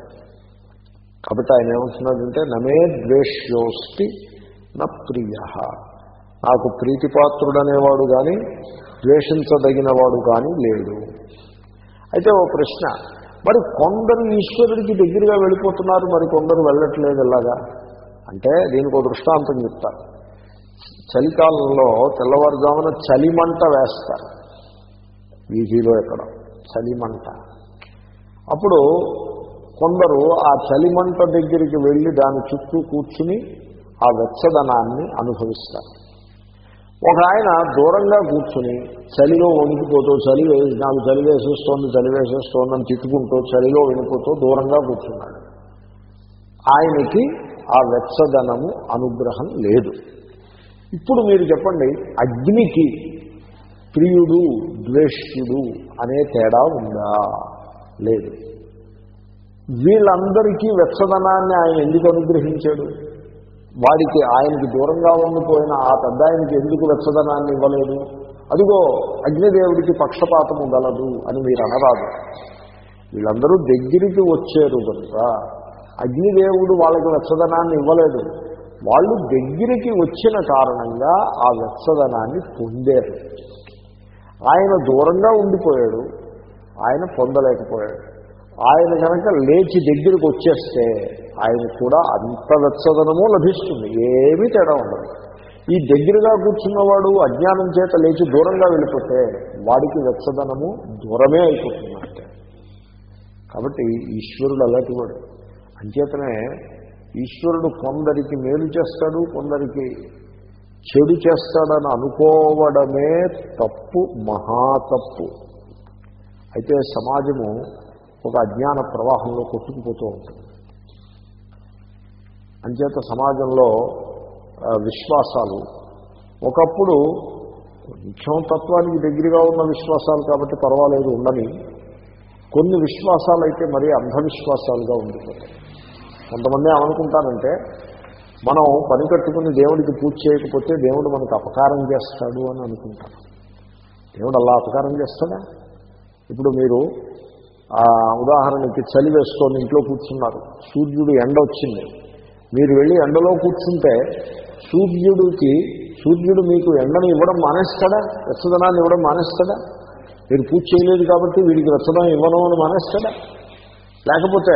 కాబట్టి ఆయన ఏమంటున్నాడంటే నమే ద్వేష్యోస్తి నా ప్రియ. నాకు ప్రీతిపాత్రుడనేవాడు కానీ ద్వేషించదగినవాడు కానీ లేడు. అయితే ఓ ప్రశ్న మరి కొందరు ఈశ్వరుడికి దగ్గరగా వెళ్ళిపోతున్నారు మరి కొందరు వెళ్ళట్లేదు ఎలాగా? అంటే దీనికి ఒక దృష్టాంతం చెప్తారు. చలికాలంలో తెల్లవారుజామున చలిమంట వేస్తారు. వీధిలో ఎక్కడ చలిమంట. అప్పుడు కొందరు ఆ చలిమంట దగ్గరికి వెళ్ళి దాని చుట్టూ కూర్చుని ఆ వెచ్చదనాన్ని అనుభవిస్తారు. ఒక ఆయన దూరంగా కూర్చుని చలిలో వణికిపోతూ చలి నాకు చలి వేసేస్తోంది చలి వేసేస్తోందని తిట్టుకుంటూ చలిలో వణికిపోతూ దూరంగా కూర్చున్నాడు. ఆయనకి ఆ వెచ్చదనము అనుగ్రహం లేదు. ఇప్పుడు మీరు చెప్పండి అగ్నికి ప్రియుడు ద్వేష్యుడు అనే తేడా ఉందా? లేదు. వీళ్ళందరికీ వెచ్చదనాన్ని ఆయన ఎందుకు అనుగ్రహించాడు? వాడికి ఆయనకి దూరంగా ఉండిపోయిన ఆ పెద్ద ఆయనకి ఎందుకు వెచ్చదనాన్ని ఇవ్వలేదు? అదిగో అగ్నిదేవుడికి పక్షపాతము గలదు అని మీరు అనరాదు. వీళ్ళందరూ దగ్గరికి వచ్చారు కనుక అగ్నిదేవుడు వాళ్ళకి వెచ్చదనాన్ని ఇవ్వలేదు. వాళ్ళు దగ్గరికి వచ్చిన కారణంగా ఆ వెచ్చదనాన్ని పొందారు. ఆయన దూరంగా ఉండిపోయాడు. ఆయన పొందలేకపోయాడు. ఆయన కనుక లేచి దగ్గరికి వచ్చేస్తే ఆయన కూడా అంత వెచ్చదనము లభిస్తుంది. ఏమీ తేడా ఉండదు. ఈ దగ్గరగా కూర్చున్నవాడు అజ్ఞానం చేత లేచి దూరంగా వెళ్ళిపోతే వాడికి వెచ్చదనము దూరమే అయిపోతుంది కాబట్టి ఈశ్వరుడు అలాంటి వాడు. అంచేతనే ఈశ్వరుడు కొందరికి మేలు చేస్తాడు కొందరికి చెడు చేస్తాడని అనుకోవడమే తప్పు మహా తప్పు అయితే సమాజము ఒక అజ్ఞాన ప్రవాహంలో కొట్టుకుపోతూ ఉంటుంది. అంచేత సమాజంలో విశ్వాసాలు ఒకప్పుడు కొంచెం తత్వానికి దగ్గరగా ఉన్న విశ్వాసాలు కాబట్టి పర్వాలేదు ఉండని కొన్ని విశ్వాసాలు అయితే మరీ అంధవిశ్వాసాలుగా ఉండిపోతాయి. కొంతమంది ఏమనుకుంటారంటే మనం పని కట్టుకుని దేవుడికి పూజ చేయకపోతే దేవుడు మనకు అపకారం చేస్తాడు అని అనుకుంటాం దేవుడు అలా అపకారం చేస్తాడా? ఇప్పుడు మీరు ఆ ఉదాహరణకి చలి వేసుకొని ఇంట్లో కూర్చున్నారు. సూర్యుడు ఎండ వచ్చింది. మీరు వెళ్ళి ఎండలో కూర్చుంటే సూర్యుడికి సూర్యుడు మీకు ఎండను ఇవ్వడం మానేస్తాడా? వెచ్చదనాన్ని ఇవ్వడం మానేస్తాడా? మీరు పూజ చేయలేదు కాబట్టి వీడికి వెచ్చదనం ఇవ్వను అని మానేస్తాడా? లేకపోతే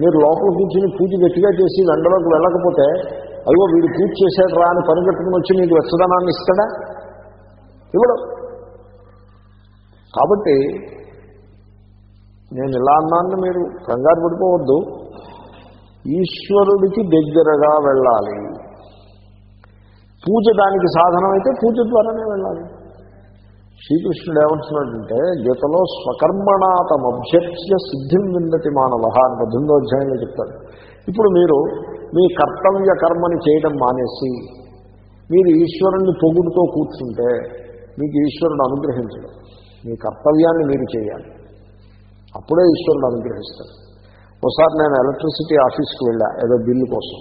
మీరు లోపల కూర్చుని పూజ గట్టిగా చేసి దండలోకి వెళ్ళకపోతే అయ్యో వీడు పూజ చేశాడు రా అని పరిగెట్టుకుని వచ్చి మీకు వెచ్చదనాన్ని ఇస్తాడా? ఇవ్వడం. కాబట్టి నేను ఇలా అన్నాను మీరు కంగారు పడిపోవద్దు. ఈశ్వరుడికి దగ్గరగా వెళ్ళాలి. పూజ దానికి సాధనం అయితే పూజ ద్వారానే వెళ్ళాలి. శ్రీకృష్ణుడు ఏమంటున్నాడంటే గీతలో స్వకర్మణాతమభ్యర్చ్య సిద్ధిం విందతి మానవ అని పద్దెనిమిదో అధ్యాయంలో చెప్తాడు. ఇప్పుడు మీరు మీ కర్తవ్య కర్మని చేయడం మానేసి మీరు ఈశ్వరుణ్ణి పొగుడుతో కూర్చుంటే మీకు ఈశ్వరుడు అనుగ్రహించడం మీ కర్తవ్యాన్ని మీరు చేయాలి. అప్పుడే ఈశ్వరుడు అనుగ్రహిస్తాడు. ఒకసారి నేను ఎలక్ట్రిసిటీ ఆఫీస్కి వెళ్ళా ఏదో బిల్లు కోసం.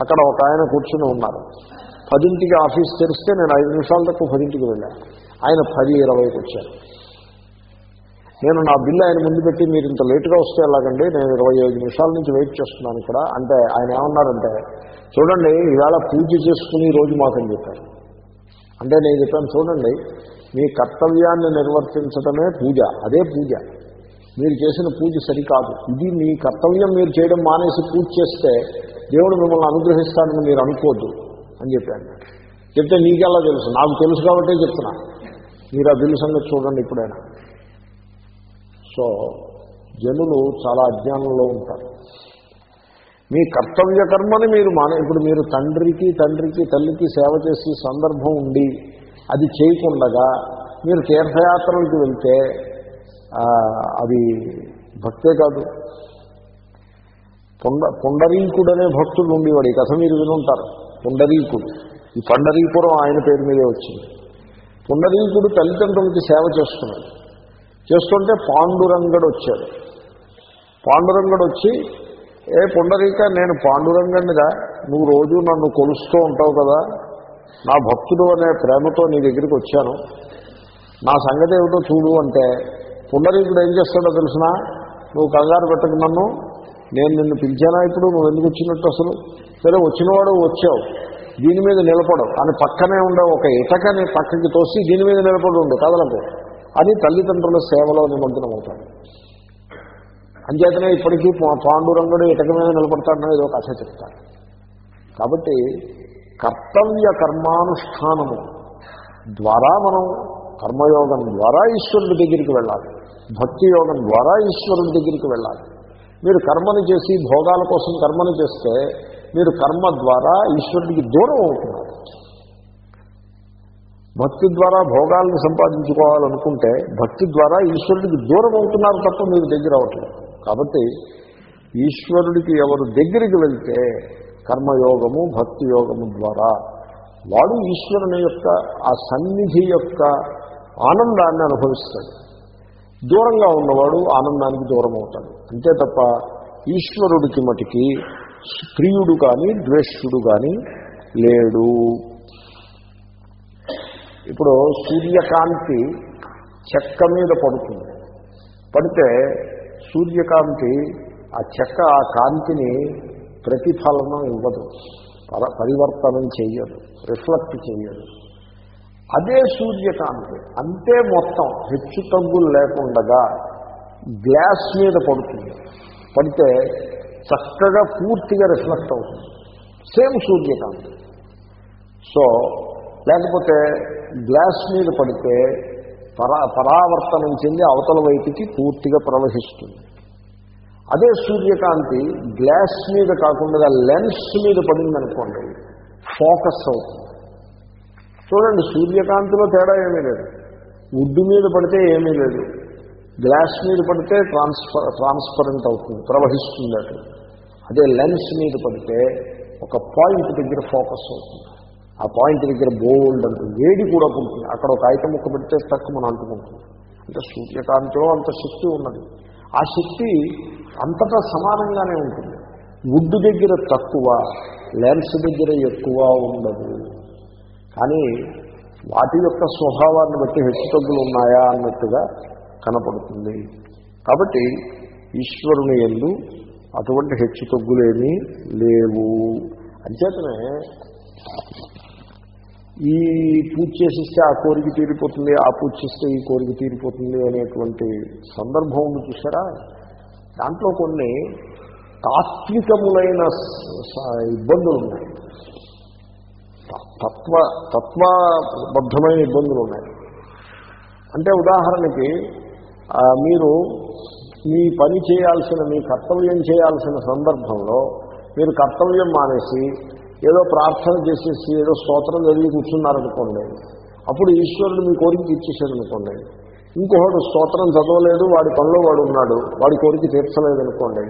అక్కడ ఒక ఆయన కూర్చుని ఉన్నారు. పదింటికి ఆఫీస్ తెరిస్తే నేను ఐదు నిమిషాల తక్కువ పదింటికి వెళ్ళాను ఆయన పది ఇరవైకి వచ్చారు. నేను నా బిల్లు ఆయన ముందు పెట్టి మీరు ఇంత లేటుగా వస్తే ఎలాగండి? నేను ఇరవై ఐదు నిమిషాల నుంచి వెయిట్ చేస్తున్నాను ఇక్కడ. అంటే ఆయన ఏమన్నారంటే చూడండి ఈవేళ పూజ చేసుకుని రోజు మాకని చెప్పారు. అంటే నేను చెప్పాను చూడండి మీ కర్తవ్యాన్ని నిర్వర్తించడమే పూజ అదే పూజ. మీరు చేసిన పూజ సరికాదు. ఇది మీ కర్తవ్యం మీరు చేయడం మానేసి పూజ చేస్తే దేవుడు మిమ్మల్ని అనుగ్రహిస్తానని మీరు అనుకోద్దు. అని చెప్పాను. చెప్తే నీకెలా తెలుసు? నాకు తెలుసు కాబట్టే చెప్తున్నా. మీరు ఆ బిల్లు సంగతి చూడండి ఇప్పుడైనా. సో జనులు చాలా అజ్ఞానంలో ఉంటారు. మీ కర్తవ్య కర్మని మీరు మానే ఇప్పుడు మీరు తండ్రికి తండ్రికి తల్లికి సేవ చేసే సందర్భం ఉండి అది చేయకుండగా మీరు తీర్థయాత్రలకు వెళ్తే అది భక్తే కాదు. పుండ పుండరీకుడు అనే భక్తుడు ఉండేవాడు ఈ కథ మీరు వినుంటారు. పుండరీకుడు. ఈ పండరీపురం ఆయన పేరు మీదే వచ్చింది. పుండరీకుడు తల్లిదండ్రులకి సేవ చేస్తున్నాడు. చేస్తుంటే పాండురంగడు వచ్చాడు. పాండురంగడు వచ్చి ఏ పుండరీక నేను పాండురంగడినిగా నువ్వు రోజు నన్ను కొలుస్తూ ఉంటావు కదా నా భక్తుడు అనే ప్రేమతో నీ దగ్గరికి వచ్చాను. నా సంగతి ఏమిటో చూడు అంటే పుండరీకుడు ఏం చేస్తాడో తెలిసిన? నువ్వు కంగారు పెట్టకు నన్ను. నేను నిన్ను పిలిచానా ఇప్పుడు? నువ్వు ఎందుకు వచ్చినట్టు అసలు? సరే వచ్చినవాడు వచ్చావు. దీని మీద నిలబడవు. అని పక్కనే ఉండే ఒక ఇటకని పక్కకి తోసి దీని మీద నిలబడి ఉండు. కదలకు. అని తల్లిదండ్రుల సేవలో నిమగ్నం అవుతాడు అంచేతనే ఇప్పటికీ పా- పాండురంగుడు ఇటక మీద నిలబడతాడని ఏదో కథ చెప్తాడు కాబట్టి కర్తవ్య కర్మానుష్ఠానము ద్వారా మనం కర్మయోగం ద్వారా ఈశ్వరుడి దగ్గరికి వెళ్ళాలి. భక్తి యోగం ద్వారా ఈశ్వరుడి దగ్గరికి వెళ్ళాలి. మీరు కర్మను చేసి భోగాల కోసం కర్మను చేస్తే మీరు కర్మ ద్వారా ఈశ్వరుడికి దూరం అవుతున్నారు. భక్తి ద్వారా భోగాలను సంపాదించుకోవాలనుకుంటే భక్తి ద్వారా ఈశ్వరుడికి దూరం అవుతున్నారు తప్ప మీరు దగ్గర అవట్లేదు కాబట్టి ఈశ్వరుడికి ఎవరు దగ్గరికి వెళ్తే కర్మయోగము భక్తి యోగము ద్వారా వాడు ఈశ్వరుని యొక్క ఆ సన్నిధి యొక్క ఆనందాన్ని అనుభవిస్తాడు. దూరంగా ఉన్నవాడు ఆనందానికి దూరం అవుతాడు. అంతే తప్ప ఈశ్వరుడికి మటుకి ప్రియుడు కానీ ద్వేష్యుడు కానీ లేడు. ఇప్పుడు సూర్యకాంతి చెక్క మీద పడుతుంది. పడితే సూర్యకాంతి ఆ చెక్క ఆ కాంతిని ప్రతిఫలనం ఇవ్వదు. పరివర్తనం చేయదు రిఫ్లెక్ట్ చేయదు అదే సూర్యకాంతి. అంతే మొత్తం. హెచ్చు తగ్గులు లేకుండగా గ్లాస్ మీద పడుతుంది. పడితే చక్కగా పూర్తిగా రిఫ్లెక్ట్ అవుతుంది. సేమ్ సూర్యకాంతి. సో లేకపోతే గ్లాస్ మీద పడితే పరా పరావర్తనం చెంది అవతల వైపుకి పూర్తిగా ప్రవహిస్తుంది. అదే సూర్యకాంతి గ్లాస్ మీద కాకుండా లెన్స్ మీద పడిందనుకోండి ఫోకస్ అవుతుంది. చూడండి సూర్యకాంతిలో తేడా ఏమీ లేదు. వుడ్డు మీద పడితే ఏమీ లేదు. గ్లాస్ మీద పడితే ట్రాన్స్ఫర్ ట్రాన్స్పరెంట్ అవుతుంది ప్రవహిస్తుంది అటు. అదే లెన్స్ మీద పడితే ఒక పాయింట్ దగ్గర ఫోకస్ అవుతుంది. ఆ పాయింట్ దగ్గర బోల్డ్ అంటుంది వేడి కూడా పుడుతుంది అక్కడ ఒక ఐటమ్ ముక్క పెడితే తక్కువ మనం అంటుకుంటుంది అంటే సూర్యకాంతిలో అంత శక్తి ఉన్నది. ఆ శక్తి అంతటా సమానంగానే ఉంటుంది. వుడ్ దగ్గర తక్కువ లెన్స్ దగ్గర ఎక్కువ ఉండదు. కానీ వాటి యొక్క స్వభావాన్ని బట్టి హెచ్చుతగ్గులు ఉన్నాయా అన్నట్టుగా కనపడుతుంది. కాబట్టి ఈశ్వరుని ఎందు అటువంటి హెచ్చు తగ్గులేమీ లేవు. అంచేతనే ఈ పూజ చేసిస్తే ఆ కోరిక తీరిపోతుంది ఆ పూజ చేస్తే ఈ కోరిక తీరిపోతుంది అనేటువంటి సందర్భం ఉంది చూసారా దాంట్లో కొన్ని తాత్వికములైన ఇబ్బందులు ఉన్నాయి తత్వ తత్వబద్ధమైన ఇబ్బందులు ఉన్నాయి అంటే ఉదాహరణకి మీరు మీ పని చేయాల్సిన మీ కర్తవ్యం చేయాల్సిన సందర్భంలో మీరు కర్తవ్యం మానేసి ఏదో ప్రార్థన చేసేసి ఏదో స్తోత్రం చదివి కూర్చున్నారనుకోండి అప్పుడు ఈశ్వరుడు మీ కోరిక ఇచ్చేసాడు అనుకోండి ఇంకొకడు స్తోత్రం చదవలేదు వాడి పనిలో వాడు ఉన్నాడు వాడి కోరిక తీర్చలేదు అనుకోండి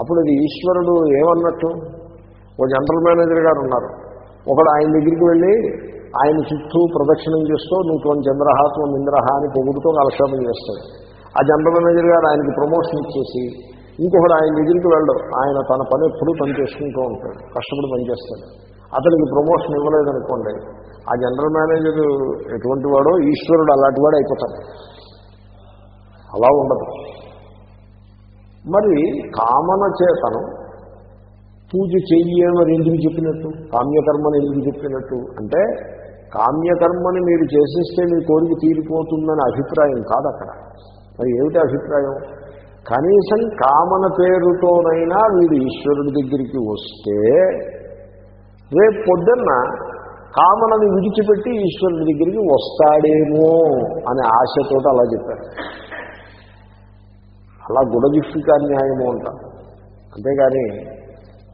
అప్పుడు ఇది ఈశ్వరుడు ఏమన్నట్టు? ఓ జనరల్ మేనేజర్ గారు ఉన్నారు. ఒకడు ఆయన దగ్గరికి వెళ్ళి ఆయన చుట్టూ ప్రదక్షిణం చేస్తూ నువ్వు త్వం చంద్రహ త్వం ఇంద్రహ అని పొగుడుతూ కలక్షేపం చేస్తాడు. ఆ జనరల్ మేనేజర్ గారు ఆయనకి ప్రమోషన్ ఇచ్చేసి ఇంకొకడు ఆయన దగ్గరికి వెళ్ళడు. ఆయన తన పని ఎప్పుడూ పని చేసుకుంటూ ఉంటాడు. కష్టపడి పనిచేస్తాడు అతనికి ప్రమోషన్ ఇవ్వలేదనుకోండి ఆ జనరల్ మేనేజర్ ఎటువంటి వాడో ఈశ్వరుడు అలాంటి వాడు అయిపోతాడు. అలా ఉండదు. మరి కామన చేతనం పూజ చెయ్యమని ఎందుకు చెప్పినట్టు? కామ్యకర్మని ఎందుకు చెప్పినట్టు? అంటే కామ్యకర్మని మీరు చేసేస్తే మీ కోరిక తీరిపోతుందని అభిప్రాయం కాదు అక్కడ మరి ఏమిటి అభిప్రాయం? కనీసం కామన పేరుతోనైనా వీడు ఈశ్వరుడి దగ్గరికి వస్తే రేపు పొద్దున్న కామనని విడిచిపెట్టి ఈశ్వరుడి దగ్గరికి వస్తాడేమో అనే ఆశతో అలా చెప్పారు. అలా గుడజిఫికా న్యాయము అంటారు అంతేగాని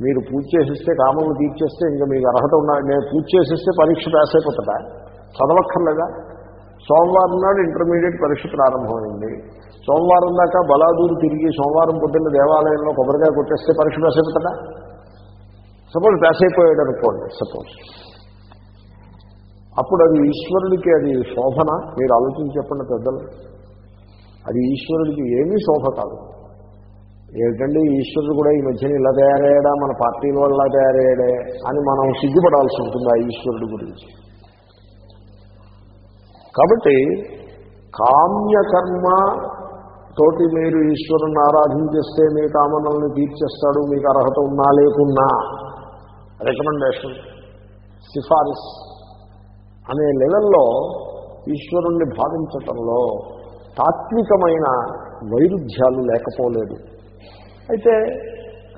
మీరు పూజ చేసిస్తే కామలు తీర్చేస్తే ఇంకా మీకు అర్హత ఉన్నా నేను పూజ చేసిస్తే పరీక్ష పాస్ అయిపోతుందా చదవక్కర్లేదా? సోమవారం నాడు ఇంటర్మీడియట్ పరీక్ష ప్రారంభమైంది. సోమవారం దాకా బలాదూరు తిరిగి సోమవారం పొద్దున్న దేవాలయంలో కొబ్బరికాయ కొట్టేస్తే పరీక్ష పాస్ అయిపోతుందా? సపోజ్ పాస్ అయిపోయాడు అనుకోండి సపోజ్ అప్పుడు అది ఈశ్వరుడికి అది శోభన మీరు ఆలోచించి చెప్పండి పెద్దలు. అది ఈశ్వరుడికి ఏమీ శోభ కాదు. ఏమిటండి ఈశ్వరుడు కూడా ఈ మధ్యన ఇలా తయారయ్యాడా? మన పార్టీల వల్ల తయారయ్యాడే అని మనం సిగ్గుపడాల్సి ఉంటుంది ఆ ఈశ్వరుడి గురించి. కాబట్టి కామ్యకర్మ తోటి మీరు ఈశ్వరుని ఆరాధించేస్తే మీ కామనల్ని తీర్చేస్తాడు మీకు అర్హత ఉన్నా లేకున్నా. రికమెండేషన్ సిఫారిస్ అనే లెవెల్లో ఈశ్వరుణ్ణి భావించటంలో తాత్వికమైన వైరుధ్యాలు లేకపోలేదు. అయితే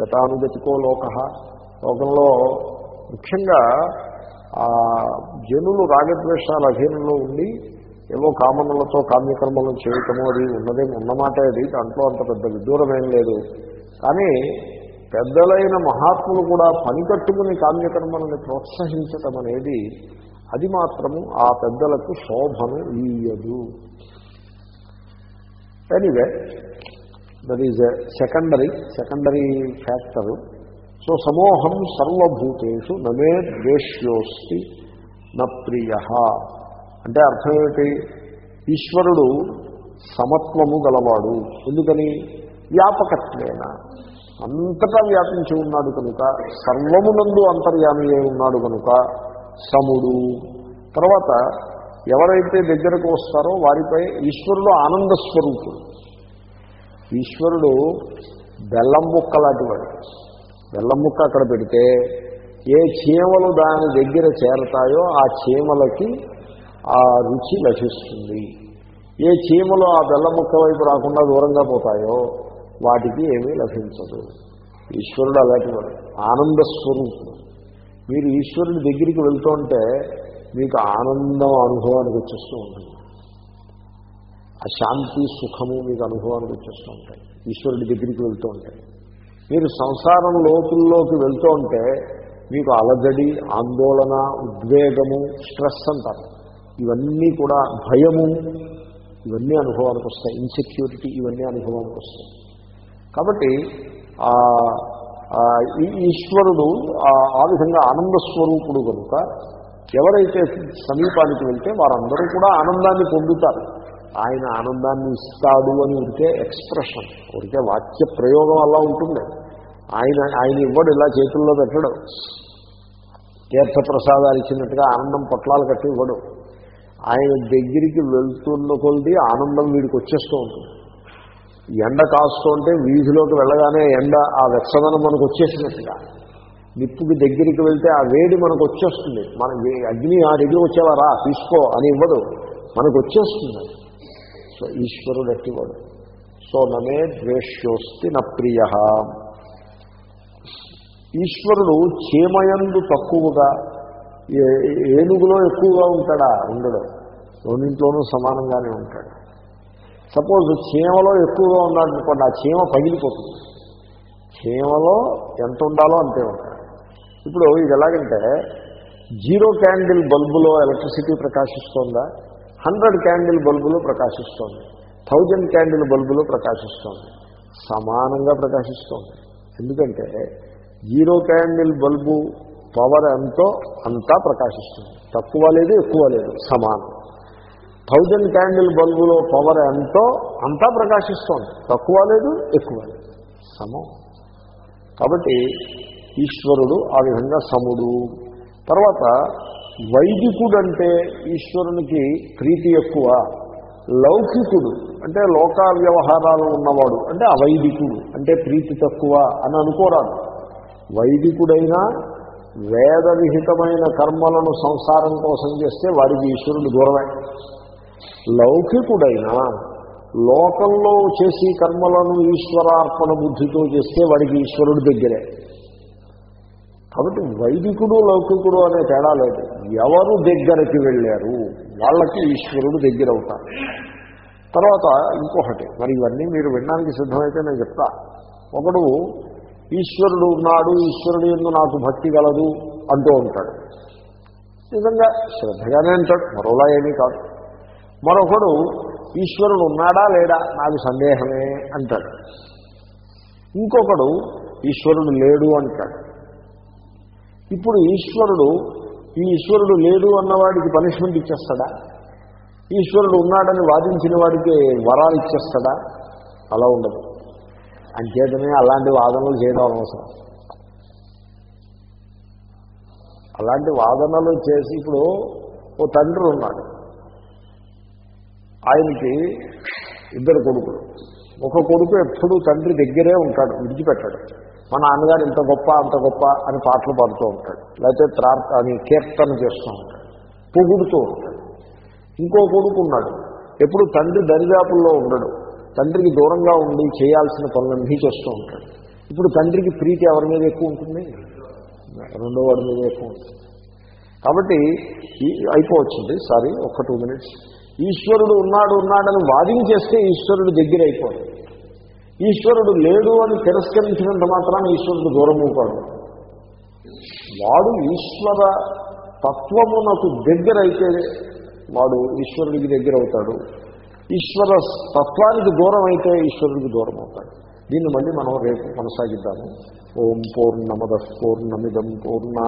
గతానుగతికో లోక. లోకంలో ముఖ్యంగా జనులు రాగద్వేషాల అధీనంలో ఉండి ఏవో కామనులతో కామ్యకర్మలు చేయటము అది ఉన్నదే ఉన్నమాట అది దాంట్లో అంత పెద్ద విదూరమేం లేదు. కానీ పెద్దలైన మహాత్ములు కూడా పని కట్టుకుని కామ్యకర్మలను ప్రోత్సహించటం అనేది అది మాత్రము ఆ పెద్దలకు శోభను ఇయ్యదు. Anyway that is secondary secondary factor so సమోహం సర్వభూతేషు నమే ద్వేష్యోస్తి న ప్రియ. అంటే అర్థం ఏమిటి? ఈశ్వరుడు సమత్వము గలవాడు. ఎందుకని? వ్యాపకత్వేన. అంతటా వ్యాపించి ఉన్నాడు కనుక సర్వమునందు అంతర్యామి అయి ఉన్నాడు కనుక సముడు. తర్వాత ఎవరైతే దగ్గరకు వస్తారో వారిపై ఈశ్వరుడు ఆనంద స్వరూపుడు. ఈశ్వరుడు బెల్లం ముక్కలాంటి వాడు బెల్లం ముక్క అక్కడ పెడితే ఏ చీమలు దాని దగ్గర చేరతాయో ఆ చీమలకి ఆ రుచి లభిస్తుంది. ఏ చీమలు ఆ బెల్లం ముక్క వైపు రాకుండా దూరంగా పోతాయో వాటికి ఏమీ లభించదు. ఈశ్వరుడు అలాంటి వాడు ఆనంద స్వరూపుడు. మీరు ఈశ్వరుడి దగ్గరికి వెళ్తుంటే మీకు ఆనందం అనుభవానికి వచ్చేస్తూ ఉంటుంది. ఆ శాంతి సుఖము మీకు అనుభవానికి వచ్చేస్తూ ఉంటాయి. ఈశ్వరుడి దగ్గరికి వెళ్తూ ఉంటాయి. మీరు సంసారం లోతుల్లోకి వెళ్తూ ఉంటే మీకు అలజడి ఆందోళన ఉద్వేగము స్ట్రెస్ అంటారు. ఇవన్నీ కూడా భయము ఇవన్నీ అనుభవానికి వస్తాయి. ఇన్సెక్యూరిటీ ఇవన్నీ అనుభవానికి వస్తాయి. కాబట్టి ఈ ఈశ్వరుడు ఆ విధంగా ఆనంద స్వరూపుడు కనుక ఎవరైతే సమీపానికి వెళ్తే వారందరూ కూడా ఆనందాన్ని పొందుతారు. ఆయన ఆనందాన్ని ఇస్తాడు అని ఉంటే ఎక్స్ప్రెషన్ ఉంటే వాక్య ప్రయోగం అలా ఉంటుంది. ఆయన ఆయన ఇవ్వడు ఇలా చేతుల్లో పెట్టడు. తీర్థప్రసాదాలు ఇచ్చినట్టుగా ఆనందం పొట్లాలు కట్టి ఇవ్వడు. ఆయన దగ్గరికి వెళ్తున్న కొద్ది ఆనందం వీడికి వచ్చేస్తూ ఉంటుంది. ఎండ కాస్తుంటే వీధిలోకి వెళ్ళగానే ఎండ ఆ వెచ్చదనం మనకు వచ్చేసినట్టుగా. నిప్పుకి దగ్గరికి వెళ్తే ఆ వేడి మనకు వచ్చేస్తుంది. మన అగ్ని ఆ దగ్గర వచ్చేవారా? తీసుకో అని ఇవ్వదు. మనకు వచ్చేస్తుంది. ఈశ్వరుడు అట్టివాడు సో నమే ద్వేష్యోస్తి న ప్రియ. ఈశ్వరుడు చీమయందు తక్కువగా ఏ- ఏనుగులో ఎక్కువగా ఉంటాడా? ఉండడు. రెండింట్లోనూ సమానంగానే ఉంటాడు. సపోజ్ చీమలో ఎక్కువగా ఉన్నాడు అనుకోండి ఆ చీమ పగిలిపోతుంది. చీమలో ఎంత ఉండాలో అంతే ఉంటాడు. ఇప్పుడు ఇది ఎలాగంటే జీరో క్యాండిల్ బల్బులో ఎలక్ట్రిసిటీ ప్రకాశిస్తోందా? హండ్రెడ్ క్యాండిల్ బల్బులో ప్రకాశిస్తోంది. థౌజండ్ క్యాండిల్ బల్బులో ప్రకాశిస్తోంది. సమానంగా ప్రకాశిస్తోంది. ఎందుకంటే జీరో క్యాండిల్ బల్బు పవర్ ఎంతో అంతా ప్రకాశిస్తుంది. తక్కువ లేదు ఎక్కువ లేదు సమానం. థౌజండ్ క్యాండిల్ బల్బులో పవర్ ఎంతో అంతా ప్రకాశిస్తోంది. తక్కువ లేదు ఎక్కువ లేదు సమం కాబట్టి ఈశ్వరుడు ఆ విధంగా సముడు. తర్వాత వైదికుడు అంటే ఈశ్వరునికి ప్రీతి ఎక్కువ. లౌకికుడు అంటే లోక వ్యవహారాలు ఉన్నవాడు అంటే అవైదికుడు అంటే ప్రీతి తక్కువ అని అనుకోరాదు. వైదికుడైనా వేద విహితమైన కర్మలను సంసారం కోసం చేస్తే వాడికి ఈశ్వరుడు దూరమే. లౌకికుడైనా లోకంలో చేసి కర్మలను ఈశ్వరార్పణ బుద్ధితో చేస్తే వాడికి ఈశ్వరుడు దగ్గరే. కాబట్టి వైదికుడు లౌకికుడు అనే తేడా లేదు. ఎవరు దగ్గరికి వెళ్ళారు వాళ్ళకి ఈశ్వరుడు దగ్గర అవుతారు. తర్వాత ఇంకొకటి మరి ఇవన్నీ మీరు వినడానికి సిద్ధమైతే నేను చెప్తా. ఒకడు ఈశ్వరుడు ఉన్నాడు ఈశ్వరుడు ఎందు నాకు భక్తి గలదు అంటూ ఉంటాడు. నిజంగా శ్రద్ధగానే అంటాడు మరోలా ఏమీ కాదు. మరొకడు ఈశ్వరుడు ఉన్నాడా లేడా? నాకు సందేహమే అంటాడు. ఇంకొకడు ఈశ్వరుడు లేడు అంటాడు. ఇప్పుడు ఈశ్వరుడు ఈ ఈశ్వరుడు లేడు అన్నవాడికి పనిష్మెంట్ ఇచ్చేస్తాడా? ఈశ్వరుడు ఉన్నాడని వాదించిన వాడికి వరాలు ఇచ్చేస్తాడా? అలా ఉండదు. అంచేతనే అలాంటి వాదనలు చేయడం అవసరం. అలాంటి వాదనలు చేసి ఇప్పుడు ఓ తండ్రి ఉన్నాడు. ఆయనకి ఇద్దరు కొడుకులు. ఒక కొడుకు ఎప్పుడూ తండ్రి దగ్గరే ఉంటాడు విడిచిపెట్టాడు. మా నాన్నగారు ఇంత గొప్ప అంత గొప్ప అని పాటలు పాడుతూ ఉంటాడు. లేకపోతే ప్రార్థ అని కీర్తన చేస్తూ ఉంటాడు. పొగుడుతూ ఉంటాడు. ఇంకో కొడుకు ఉన్నాడు. ఎప్పుడు తండ్రి దరిదాపుల్లో ఉండడు. తండ్రికి దూరంగా ఉండి చేయాల్సిన పనులన్నీ చేస్తూ ఉంటాడు. ఇప్పుడు తండ్రికి ప్రీతి ఎవరి మీద ఎక్కువ ఉంటుంది? రెండో వాడి మీద ఎక్కువ ఉంటుంది. కాబట్టి అయిపోవచ్చింది. సారీ ఒక్క టూ మినిట్స్. ఈశ్వరుడు ఉన్నాడు ఉన్నాడని వాదించేస్తే ఈశ్వరుడు దగ్గర అయిపోయింది ఈశ్వరుడు లేడు అని తిరస్కరించినంత మాత్రాన ఈశ్వరుడు దూరమవుతాడు వాడు ఈశ్వర తత్వమునకు దగ్గర అయితే వాడు ఈశ్వరుడికి దగ్గర అవుతాడు ఈశ్వర తత్వానికి దూరం అయితే ఈశ్వరుడికి దూరం అవుతాడు దీన్ని మళ్ళీ మనం రేపు కొనసాగిద్దాము. ఓం పూర్ణమద పూర్ణమిదం పూర్ణ